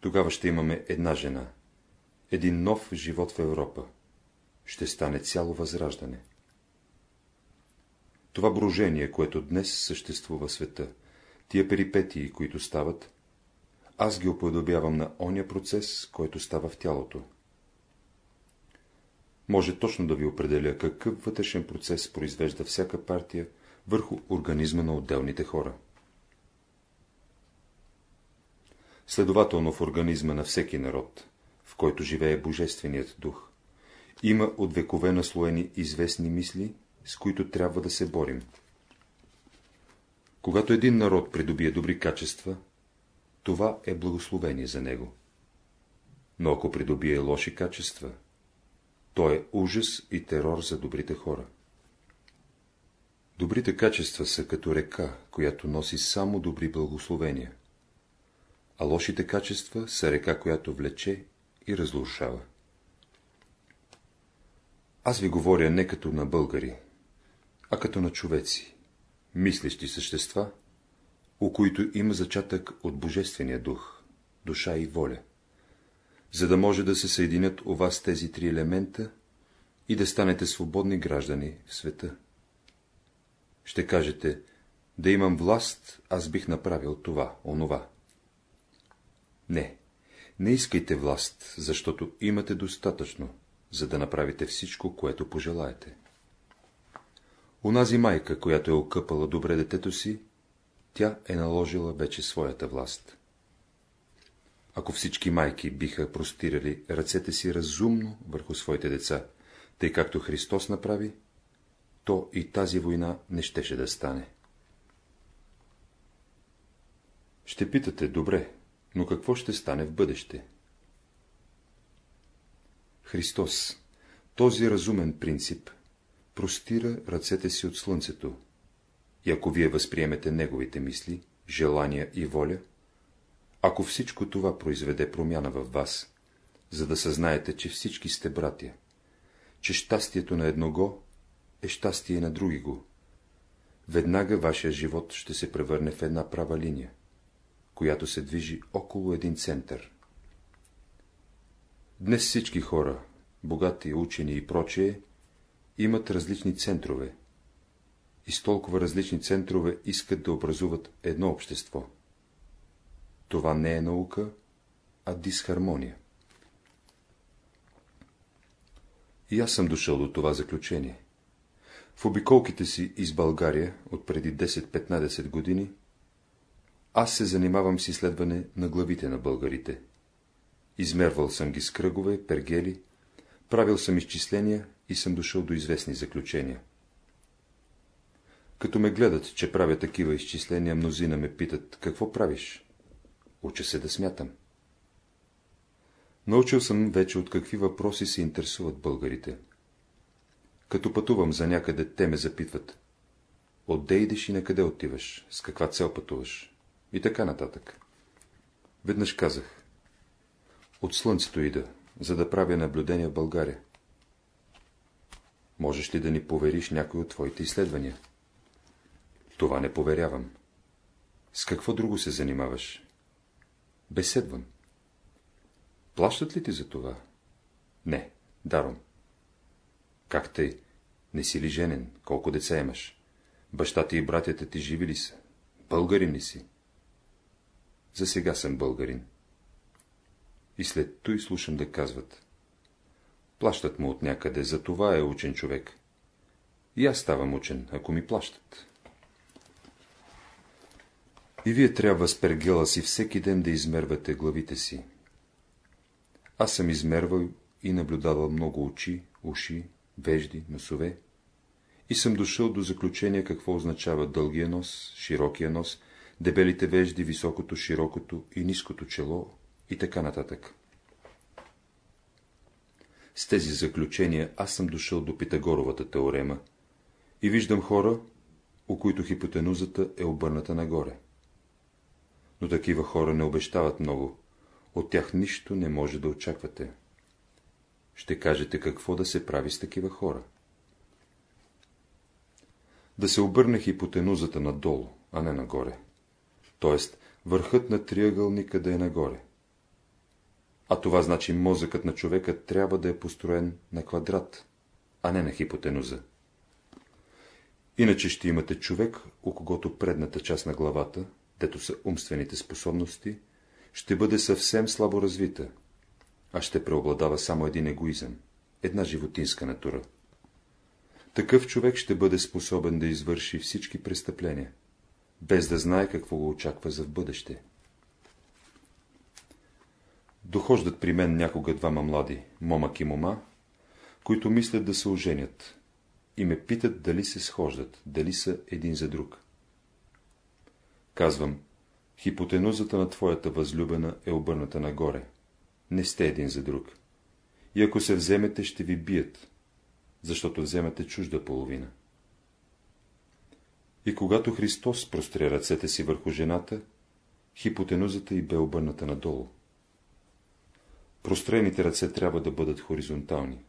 [SPEAKER 1] Тогава ще имаме една жена, един нов живот в Европа. Ще стане цяло възраждане. Това брожение, което днес съществува света, тия перипетии, които стават, аз ги уподобявам на оня процес, който става в тялото. Може точно да ви определя какъв вътрешен процес произвежда всяка партия върху организма на отделните хора. Следователно в организма на всеки народ, в който живее Божественият дух, има от векове наслоени известни мисли, с които трябва да се борим. Когато един народ придобие добри качества, това е благословение за него. Но ако придобие лоши качества, то е ужас и терор за добрите хора. Добрите качества са като река, която носи само добри благословения, а лошите качества са река, която влече и разрушава. Аз ви говоря не като на българи, а като на човеци, мислещи същества, у които има зачатък от Божествения дух, душа и воля, за да може да се съединят у вас тези три елемента и да станете свободни граждани в света. Ще кажете, да имам власт, аз бих направил това, онова. Не, не искайте власт, защото имате достатъчно, за да направите всичко, което пожелаете. Унази майка, която е окъпала добре детето си, тя е наложила вече своята власт. Ако всички майки биха простирали ръцете си разумно върху своите деца, тъй както Христос направи, то и тази война не щеше да стане. Ще питате, добре, Но какво ще стане в бъдеще? Христос, този разумен принцип, простира ръцете си от слънцето, и ако вие възприемете неговите мисли, желания и воля, ако всичко това произведе промяна в вас, за да съзнаете, че всички сте братя, че щастието на едного е щастие на други го, веднага вашия живот ще се превърне в една права линия, която се движи около един център. Днес всички хора, богати, учени и прочие, имат различни центрове, и с толкова различни центрове искат да образуват едно общество. Това не е наука, а дисхармония. И аз съм дошъл до това заключение. В обиколките си из България от преди 10-15 години, аз се занимавам с изследване на главите на българите. Измервал съм ги с кръгове, пергели, правил съм изчисления и съм дошъл до известни заключения. Като ме гледат, че правя такива изчисления, мнозина ме питат, какво правиш? Уча се да смятам. Научил съм вече от какви въпроси се интересуват българите. Като пътувам за някъде, те ме запитват. Отде идеш и на къде отиваш? С каква цел пътуваш? И така нататък. Веднъж казах. От слънцето ида, за да правя наблюдения в България. Можеш ли да ни повериш някой от твоите изследвания? Това не поверявам. С какво друго се занимаваш? Беседвам. Плащат ли ти за това? Не, даром. Как тъй? Не си ли женен? Колко деца имаш? Баща ти и братята ти живи ли са? Българин ли си? За сега съм българин. И след той слушам да казват. Плащат му от някъде, за това е учен човек. И аз ставам учен, ако ми плащат. И вие трябва с пергела си всеки ден да измервате главите си. Аз съм измервал и наблюдавал много очи, уши, вежди, носове и съм дошъл до заключение какво означава дългия нос, широкия нос, дебелите вежди, високото, широкото и ниското чело и така нататък. С тези заключения аз съм дошъл до Питагоровата теорема и виждам хора, у които хипотенузата е обърната нагоре. Но такива хора не обещават много, от тях нищо не може да очаквате. Ще кажете какво да се прави с такива хора. Да се обърне хипотенузата надолу, а не нагоре. Тоест, върхът на триъгълника да е нагоре. А това значи мозъкът на човека трябва да е построен на квадрат, а не на хипотенуза. Иначе ще имате човек, у когото предната част на главата, дето са умствените способности, ще бъде съвсем слабо развита, а ще преобладава само един егоизъм, една животинска натура. Такъв човек ще бъде способен да извърши всички престъпления, без да знае какво го очаква за в бъдеще. Дохождат при мен някога двама млади, момък и мома, които мислят да се оженят и ме питат дали се схождат, дали са един за друг. Казвам, хипотенузата на твоята възлюбена е обърната нагоре. Не сте един за друг. И ако се вземете, ще ви бият, защото вземате чужда половина. И когато Христос простря ръцете си върху жената, хипотенузата й бе обърната надолу. Прострените ръце трябва да бъдат хоризонтални.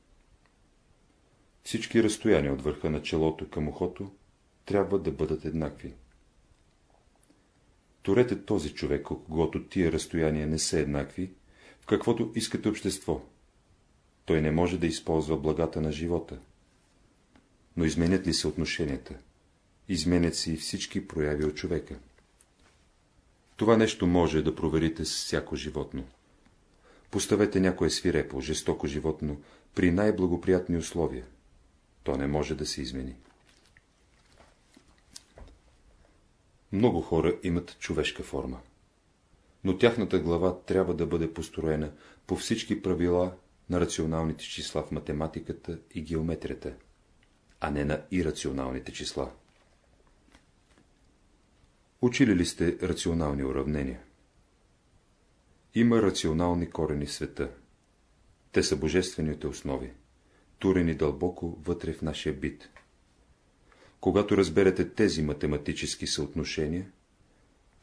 [SPEAKER 1] Всички разстояния от върха на челото към ухото трябва да бъдат еднакви. Торете този човек, когато тия разстояния не са еднакви, каквото искате общество. Той не може да използва благата на живота. Но изменят ли се отношенията? Изменят се и всички прояви от човека. Това нещо може да проверите с всяко животно. Поставете някое свирепо, жестоко животно при най-благоприятни условия. То не може да се измени. Много хора имат човешка форма. Но тяхната глава трябва да бъде построена по всички правила на рационалните числа в математиката и геометрията, а не на ирационалните числа. Учили ли сте рационални уравнения? Има рационални корени света. Те са божествените основи, турени дълбоко вътре в нашия бит. Когато разберете тези математически съотношения,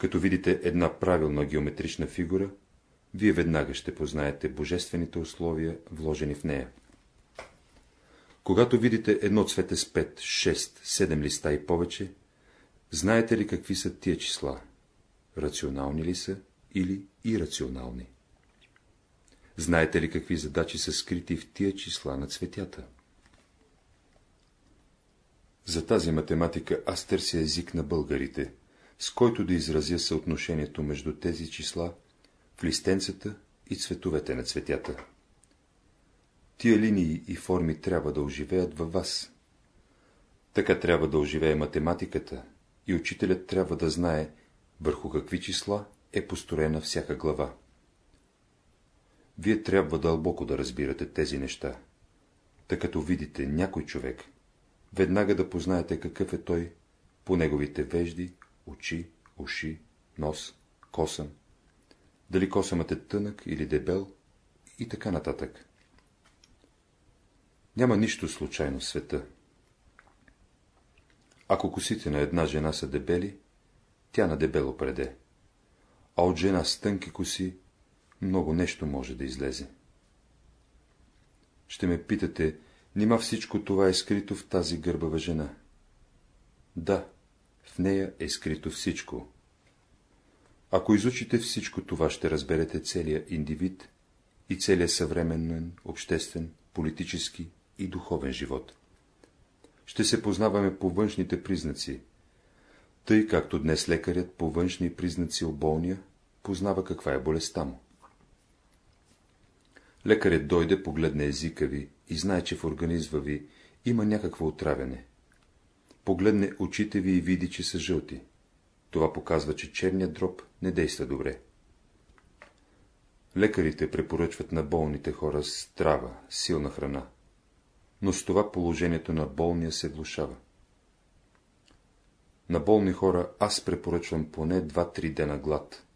[SPEAKER 1] като видите една правилна геометрична фигура, вие веднага ще познаете божествените условия, вложени в нея. Когато видите едно цвете с 5, 6, 7 листа и повече, знаете ли какви са тия числа? Рационални ли са или ирационални? Знаете ли какви задачи са скрити в тия числа на цветята? За тази математика аз търся език на българите, с който да изразя съотношението между тези числа в листенцата и цветовете на цветята. Тия линии и форми трябва да оживеят във вас. Така трябва да оживее математиката и учителят трябва да знае върху какви числа е построена всяка глава. Вие трябва дълбоко да разбирате тези неща, тъй като видите някой човек, веднага да познаете какъв е той по неговите вежди, очи, уши, нос, косъм, дали косъмът е тънък или дебел и така нататък. Няма нищо случайно в света. Ако косите на една жена са дебели, тя на дебело преде, а от жена с тънки коси много нещо може да излезе. Ще ме питате, нима всичко това е скрито в тази гърбава жена? Да, в нея е скрито всичко. Ако изучите всичко това, ще разберете целия индивид и целия съвременен, обществен, политически и духовен живот. Ще се познаваме по външните признаци, тъй както днес лекарят по външни признаци у болния познава каква е болестта му. Лекарят дойде, погледне езика ви и знае, че в организма ви има някакво отравяне. Погледне очите ви и види, че са жълти. Това показва, че черният дроб не действа добре. Лекарите препоръчват на болните хора здрава, силна храна, но с това положението на болния се влушава. На болни хора аз препоръчвам поне 2-3 дена глад,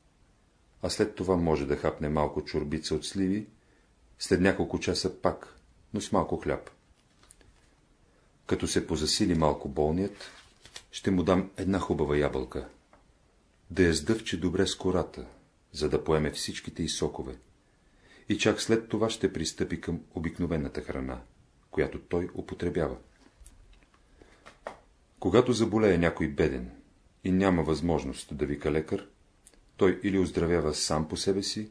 [SPEAKER 1] а след това може да хапне малко чорбица от сливи, след няколко часа пак, но с малко хляб. Като се позасили малко болният, ще му дам една хубава ябълка, да я сдъвче добре с кората, за да поеме всичките и сокове, и чак след това ще пристъпи към обикновената храна, която той употребява. Когато заболее някой беден и няма възможност да вика лекар, той или оздравява сам по себе си,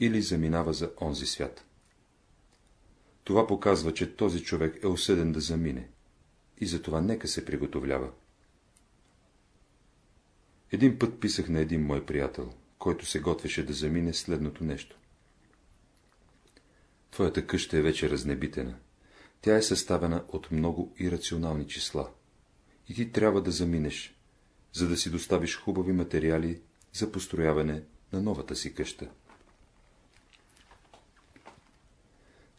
[SPEAKER 1] или заминава за онзи свят. Това показва, че този човек е осъден да замине и затова нека се приготовлява. Един път писах на един мой приятел, който се готвеше да замине следното нещо. Твоята къща е вече разнебитена. Тя е съставена от много ирационални числа. И ти трябва да заминеш, за да си доставиш хубави материали за построяване на новата си къща.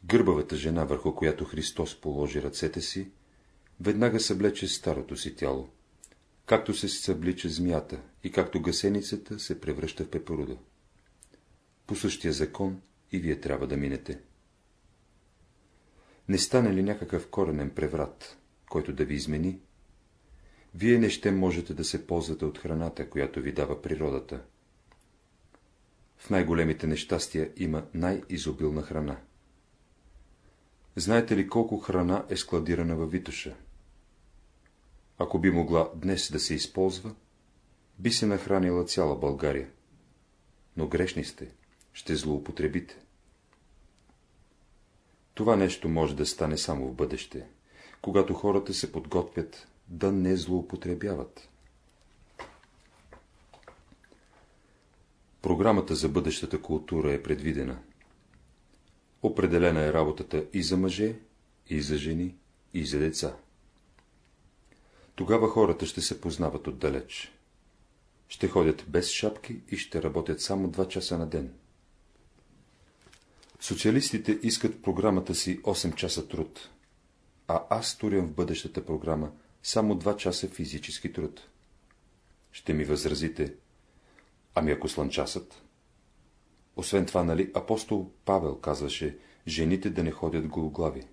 [SPEAKER 1] Гърбавата жена, върху която Христос положи ръцете си, веднага съблече старото си тяло, както се съблича змията и както гасеницата се превръща в пеперуда. По същия закон и вие трябва да минете. Не стане ли някакъв коренен преврат, който да ви измени, вие не ще можете да се ползвате от храната, която ви дава природата. В най-големите нещастия има най-изобилна храна. Знаете ли колко храна е складирана във Витоша? Ако би могла днес да се използва, би се нахранила цяла България. Но грешни сте, ще злоупотребите. Това нещо може да стане само в бъдеще, когато хората се подготвят да не злоупотребяват. Програмата за бъдещата култура е предвидена. Определена е работата и за мъже, и за жени, и за деца. Тогава хората ще се познават отдалеч. Ще ходят без шапки и ще работят само два часа на ден. Социалистите искат програмата си 8 часа труд, а аз турям в бъдещата програма само 2 часа физически труд. Ще ми възразите, ами ако слънчасът? Освен това, нали, апостол Павел казваше, жените да не ходят гологлави.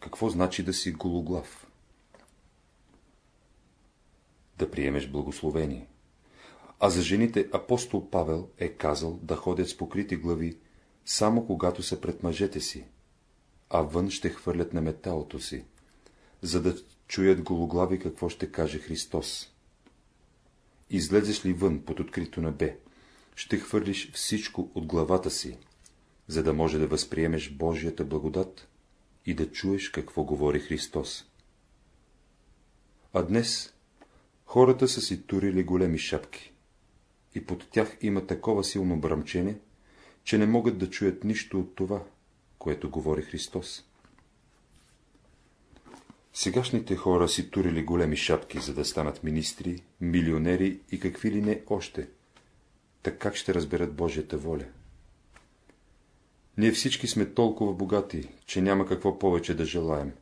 [SPEAKER 1] Какво значи да си гологлав? Да приемеш благословение. А за жените апостол Павел е казал да ходят с покрити глави, само когато са пред мъжете си, а вън ще хвърлят на металото си, за да чуят гологлави какво ще каже Христос. Излезеш ли вън под открито небе, ще хвърлиш всичко от главата си, за да може да възприемеш Божията благодат и да чуеш какво говори Христос. А днес хората са си турили големи шапки и под тях има такова силно бръмчене, че не могат да чуят нищо от това, което говори Христос. Сегашните хора си турили големи шапки, за да станат министри, милионери и какви ли не още. Так как ще разберат Божията воля? Ние всички сме толкова богати, че няма какво повече да желаем.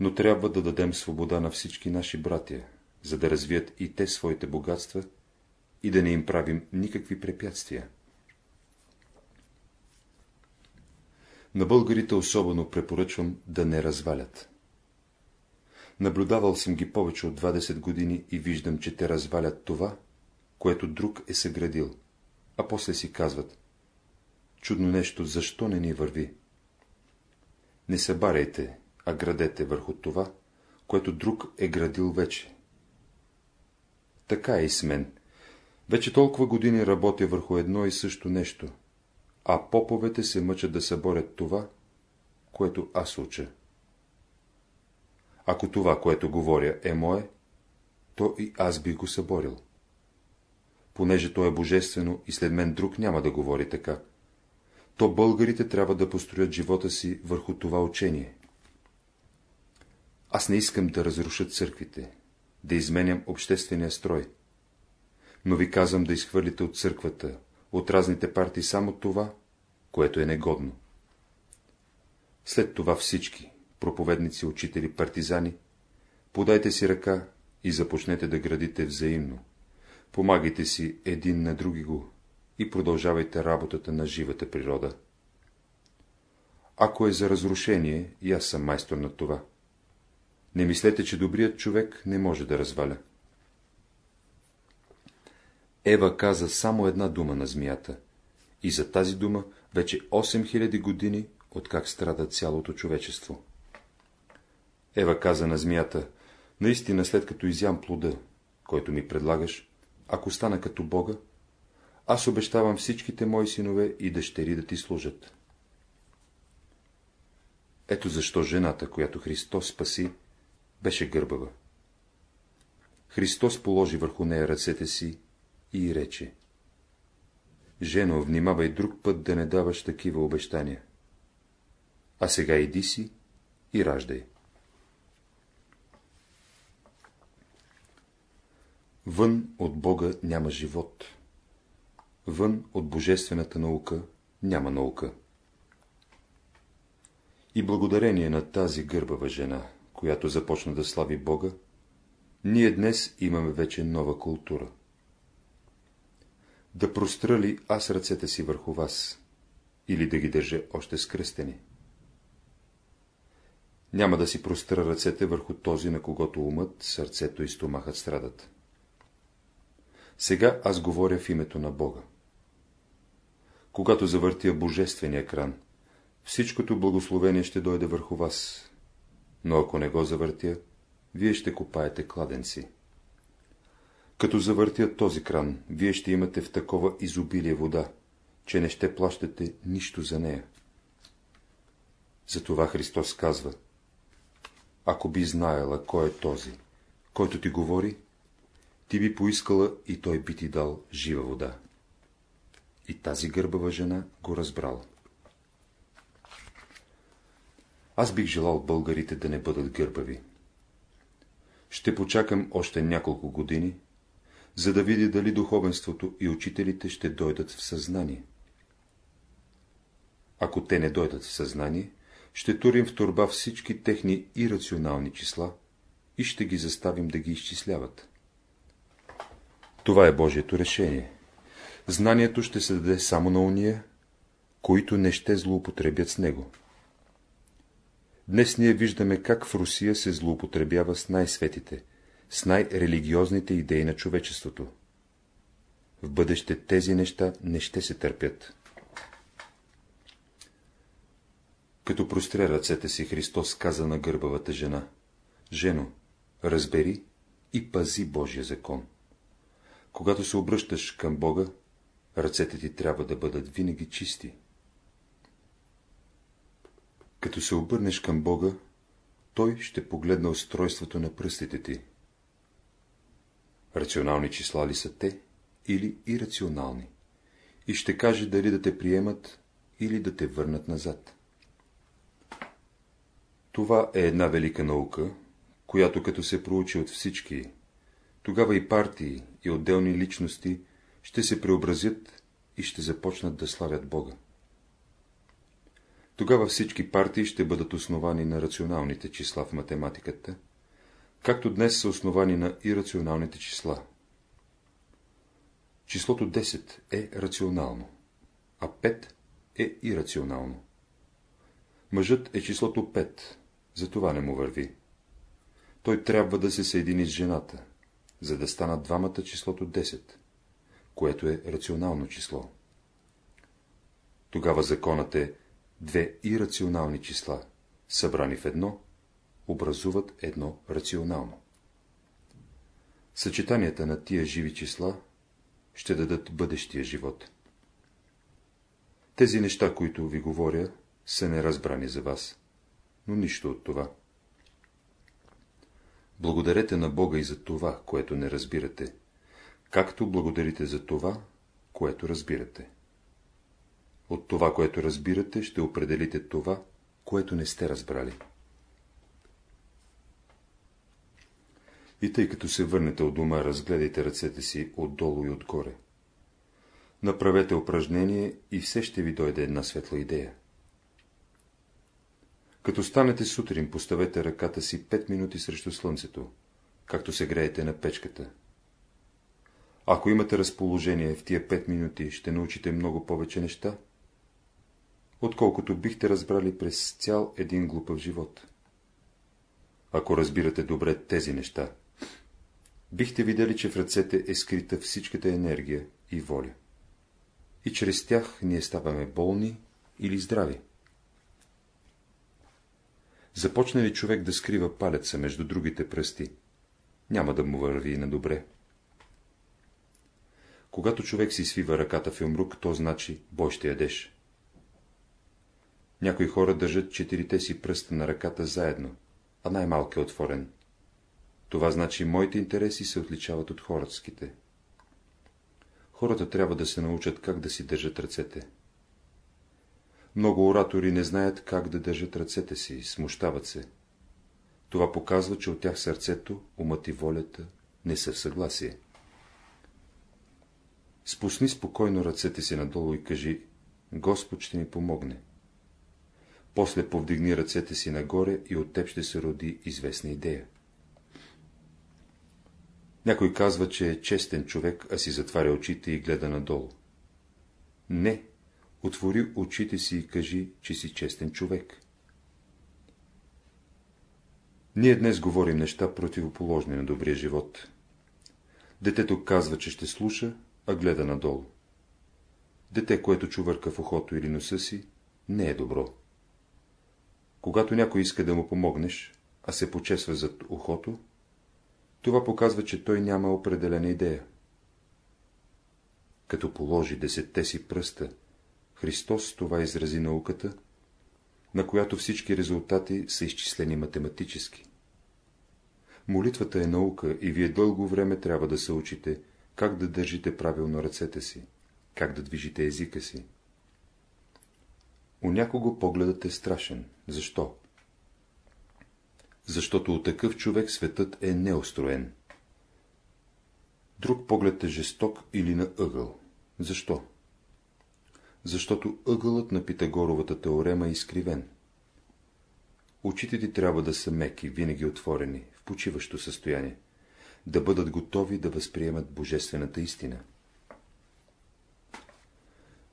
[SPEAKER 1] Но трябва да дадем свобода на всички наши братия, за да развият и те своите богатства и да не им правим никакви препятствия. На българите особено препоръчвам да не развалят. Наблюдавал съм ги повече от 20 години и виждам, че те развалят това, което друг е съградил, а после си казват, чудно нещо, защо не ни върви? Не събаряйте, а градете върху това, което друг е градил вече. Така е и с мен. Вече толкова години работя върху едно и също нещо, а поповете се мъчат да съборят това, което аз уча. Ако това, което говоря, е мое, то и аз би го съборил. Понеже то е божествено и след мен друг няма да говори така, то българите трябва да построят живота си върху това учение. Аз не искам да разруша църквите, да изменям обществения строй, но ви казвам да изхвърлите от църквата, от разните партии само това, което е негодно. След това всички, проповедници, учители, партизани, подайте си ръка и започнете да градите взаимно. Помагайте си един на други го и продължавайте работата на живата природа. Ако е за разрушение, и аз съм майстор на това. Не мислете, че добрият човек не може да разваля. Ева каза само една дума на змията, и за тази дума вече 8000 години, откак страда цялото човечество. Ева каза на змията, наистина след като изям плода, който ми предлагаш, ако стана като Бога, аз обещавам всичките мои синове и дъщери да ти служат. Ето защо жената, която Христос спаси, беше гърбава. Христос положи върху нея ръцете си и рече. Жено, внимавай друг път да не даваш такива обещания. А сега иди си и раждай. Вън от Бога няма живот. Вън от божествената наука няма наука. И благодарение на тази гърбава жена, която започна да слави Бога, ние днес имаме вече нова култура. Да простра ли аз ръцете си върху вас, или да ги държа още скръстени? Няма да си простра ръцете върху този, на когото умът, сърцето и стомахът страдат. Сега аз говоря в името на Бога. Когато завъртя божествения кран, всичкото благословение ще дойде върху вас, но ако не го завъртя, вие ще копаете кладенци. Като завъртя този кран, вие ще имате в такова изобилие вода, че не ще плащате нищо за нея. Затова Христос казва, ако би знаела кой е този, който ти говори, ти би поискала и той би ти дал жива вода. И тази гърбава жена го разбрала. Аз бих желал българите да не бъдат гърбави. Ще почакам още няколко години, за да видя дали духовенството и учителите ще дойдат в съзнание. Ако те не дойдат в съзнание, ще турим в турба всички техни ирационални числа и ще ги заставим да ги изчисляват. Това е Божието решение. Знанието ще се даде само на уния, които не ще злоупотребят с него. Днес ние виждаме как в Русия се злоупотребява с най-светите, с най-религиозните идеи на човечеството. В бъдеще тези неща не ще се търпят. Като простря ръцете си, Христос каза на гърбавата жена, Жено, разбери и пази Божия закон. Когато се обръщаш към Бога, ръцете ти трябва да бъдат винаги чисти. Като се обърнеш към Бога, Той ще погледне устройството на пръстите ти. Рационални числа ли са те или ирационални? И ще каже дали да те приемат или да те върнат назад. Това е една велика наука, която като се проучи от всички, тогава и партии, и отделни личности ще се преобразят и ще започнат да славят Бога. Тогава всички партии ще бъдат основани на рационалните числа в математиката, както днес са основани на ирационалните числа. Числото 10 е рационално, а 5 е ирационално. Мъжът е числото 5, за това не му върви. Той трябва да се съедини с жената, за да станат двамата числото 10, което е рационално число. Тогава законът е две ирационални числа, събрани в едно, образуват едно рационално. Съчетанията на тия живи числа ще дадат бъдещия живот. Тези неща, които ви говоря, са неразбрани за вас, но нищо от това. Благодарете на Бога и за това, което не разбирате, както благодарите за това, което разбирате. От това, което разбирате, ще определите това, което не сте разбрали. И тъй като се върнете от дома, разгледайте ръцете си отдолу и отгоре. Направете упражнение и все ще ви дойде една светла идея. Като станете сутрин, поставете ръката си 5 минути срещу слънцето, както се греете на печката. Ако имате разположение в тия 5 минути, ще научите много повече неща, отколкото бихте разбрали през цял един глупав живот. Ако разбирате добре тези неща, бихте видели, че в ръцете е скрита всичката енергия и воля. И чрез тях ние ставаме болни или здрави. Започне ли човек да скрива палеца между другите пръсти, няма да му върви на добре. Когато човек си свива ръката в юмрук, то значи бой ще ядеш. Някои хора държат четирите си пръста на ръката заедно, а най-малко е отворен. Това значи моите интереси се отличават от хорските. Хората трябва да се научат как да си държат ръцете. Много оратори не знаят как да държат ръцете си, смущават се. Това показва, че от тях сърцето, умът и волята не са в съгласие. Спусни спокойно ръцете си надолу и кажи, Господ ще ми помогне. После повдигни ръцете си нагоре и от теб ще се роди известна идея. Някой казва, че е честен човек, а си затваря очите и гледа надолу. Не, отвори очите си и кажи, че си честен човек. Ние днес говорим неща противоположни на добрия живот. Детето казва, че ще слуша, а гледа надолу. Дете, което чувърка в ухото или носа си, не е добро. Когато някой иска да му помогнеш, а се почесва зад ухото, това показва, че той няма определена идея. Като положи десетте си пръста, Христос това изрази науката, на която всички резултати са изчислени математически. Молитвата е наука и вие дълго време трябва да се учите, как да държите правилно ръцете си, как да движите езика си. У някого погледът е страшен. Защо? Защото от такъв човек светът е неустроен. Друг поглед е жесток или на ъгъл. Защо? Защото ъгълът на Питагоровата теорема е изкривен. Очите ти трябва да са меки, винаги отворени, в почиващо състояние, да бъдат готови да възприемат божествената истина.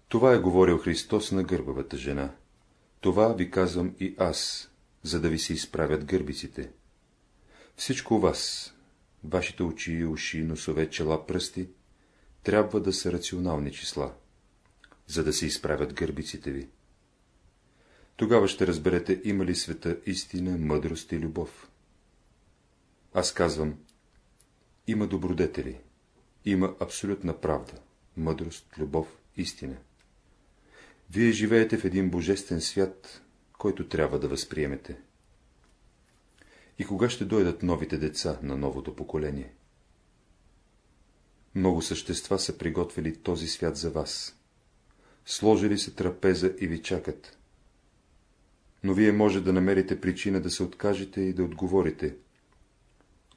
[SPEAKER 1] Това е говорил Христос на гърбавата жена. Това ви казвам и аз, за да ви се изправят гърбиците. Всичко вас, вашите очи, уши, носове, чела, пръсти, трябва да са рационални числа, за да се изправят гърбиците ви. Тогава ще разберете, има ли света истина, мъдрост и любов. Аз казвам, има добродетели, има абсолютна правда, мъдрост, любов, истина. Вие живеете в един божествен свят, който трябва да възприемете. И кога ще дойдат новите деца на новото поколение? Много същества са приготвили този свят за вас. Сложили се трапеза и ви чакат. Но вие може да намерите причина да се откажете и да отговорите.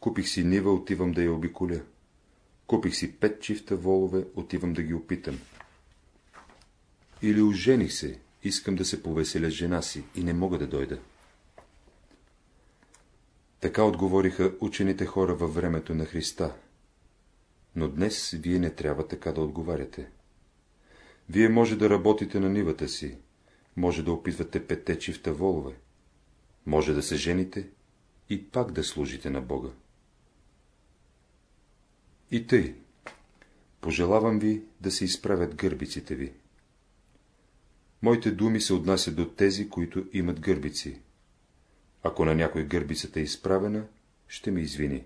[SPEAKER 1] Купих си нива, отивам да я обиколя. Купих си пет чифта волове, отивам да ги опитам. Или ожених се, искам да се повеселя жена си и не мога да дойда. Така отговориха учените хора във времето на Христа. Но днес вие не трябва така да отговаряте. Вие може да работите на нивата си, може да опитвате петте чифта волове, може да се жените и пак да служите на Бога. И тъй, пожелавам ви да се изправят гърбиците ви. Моите думи се отнасят до тези, които имат гърбици. Ако на някой гърбицата е изправена, ще ми извини.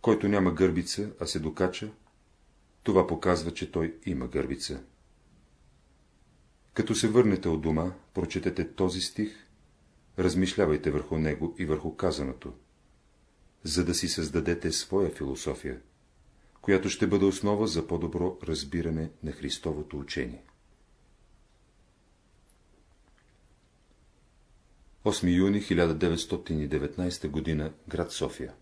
[SPEAKER 1] Който няма гърбица, а се докача, това показва, че той има гърбица. Като се върнете от дома, прочетете този стих, размишлявайте върху него и върху казаното, за да си създадете своя философия, която ще бъде основа за по-добро разбиране на Христовото учение. 8 юни 1919 г. град София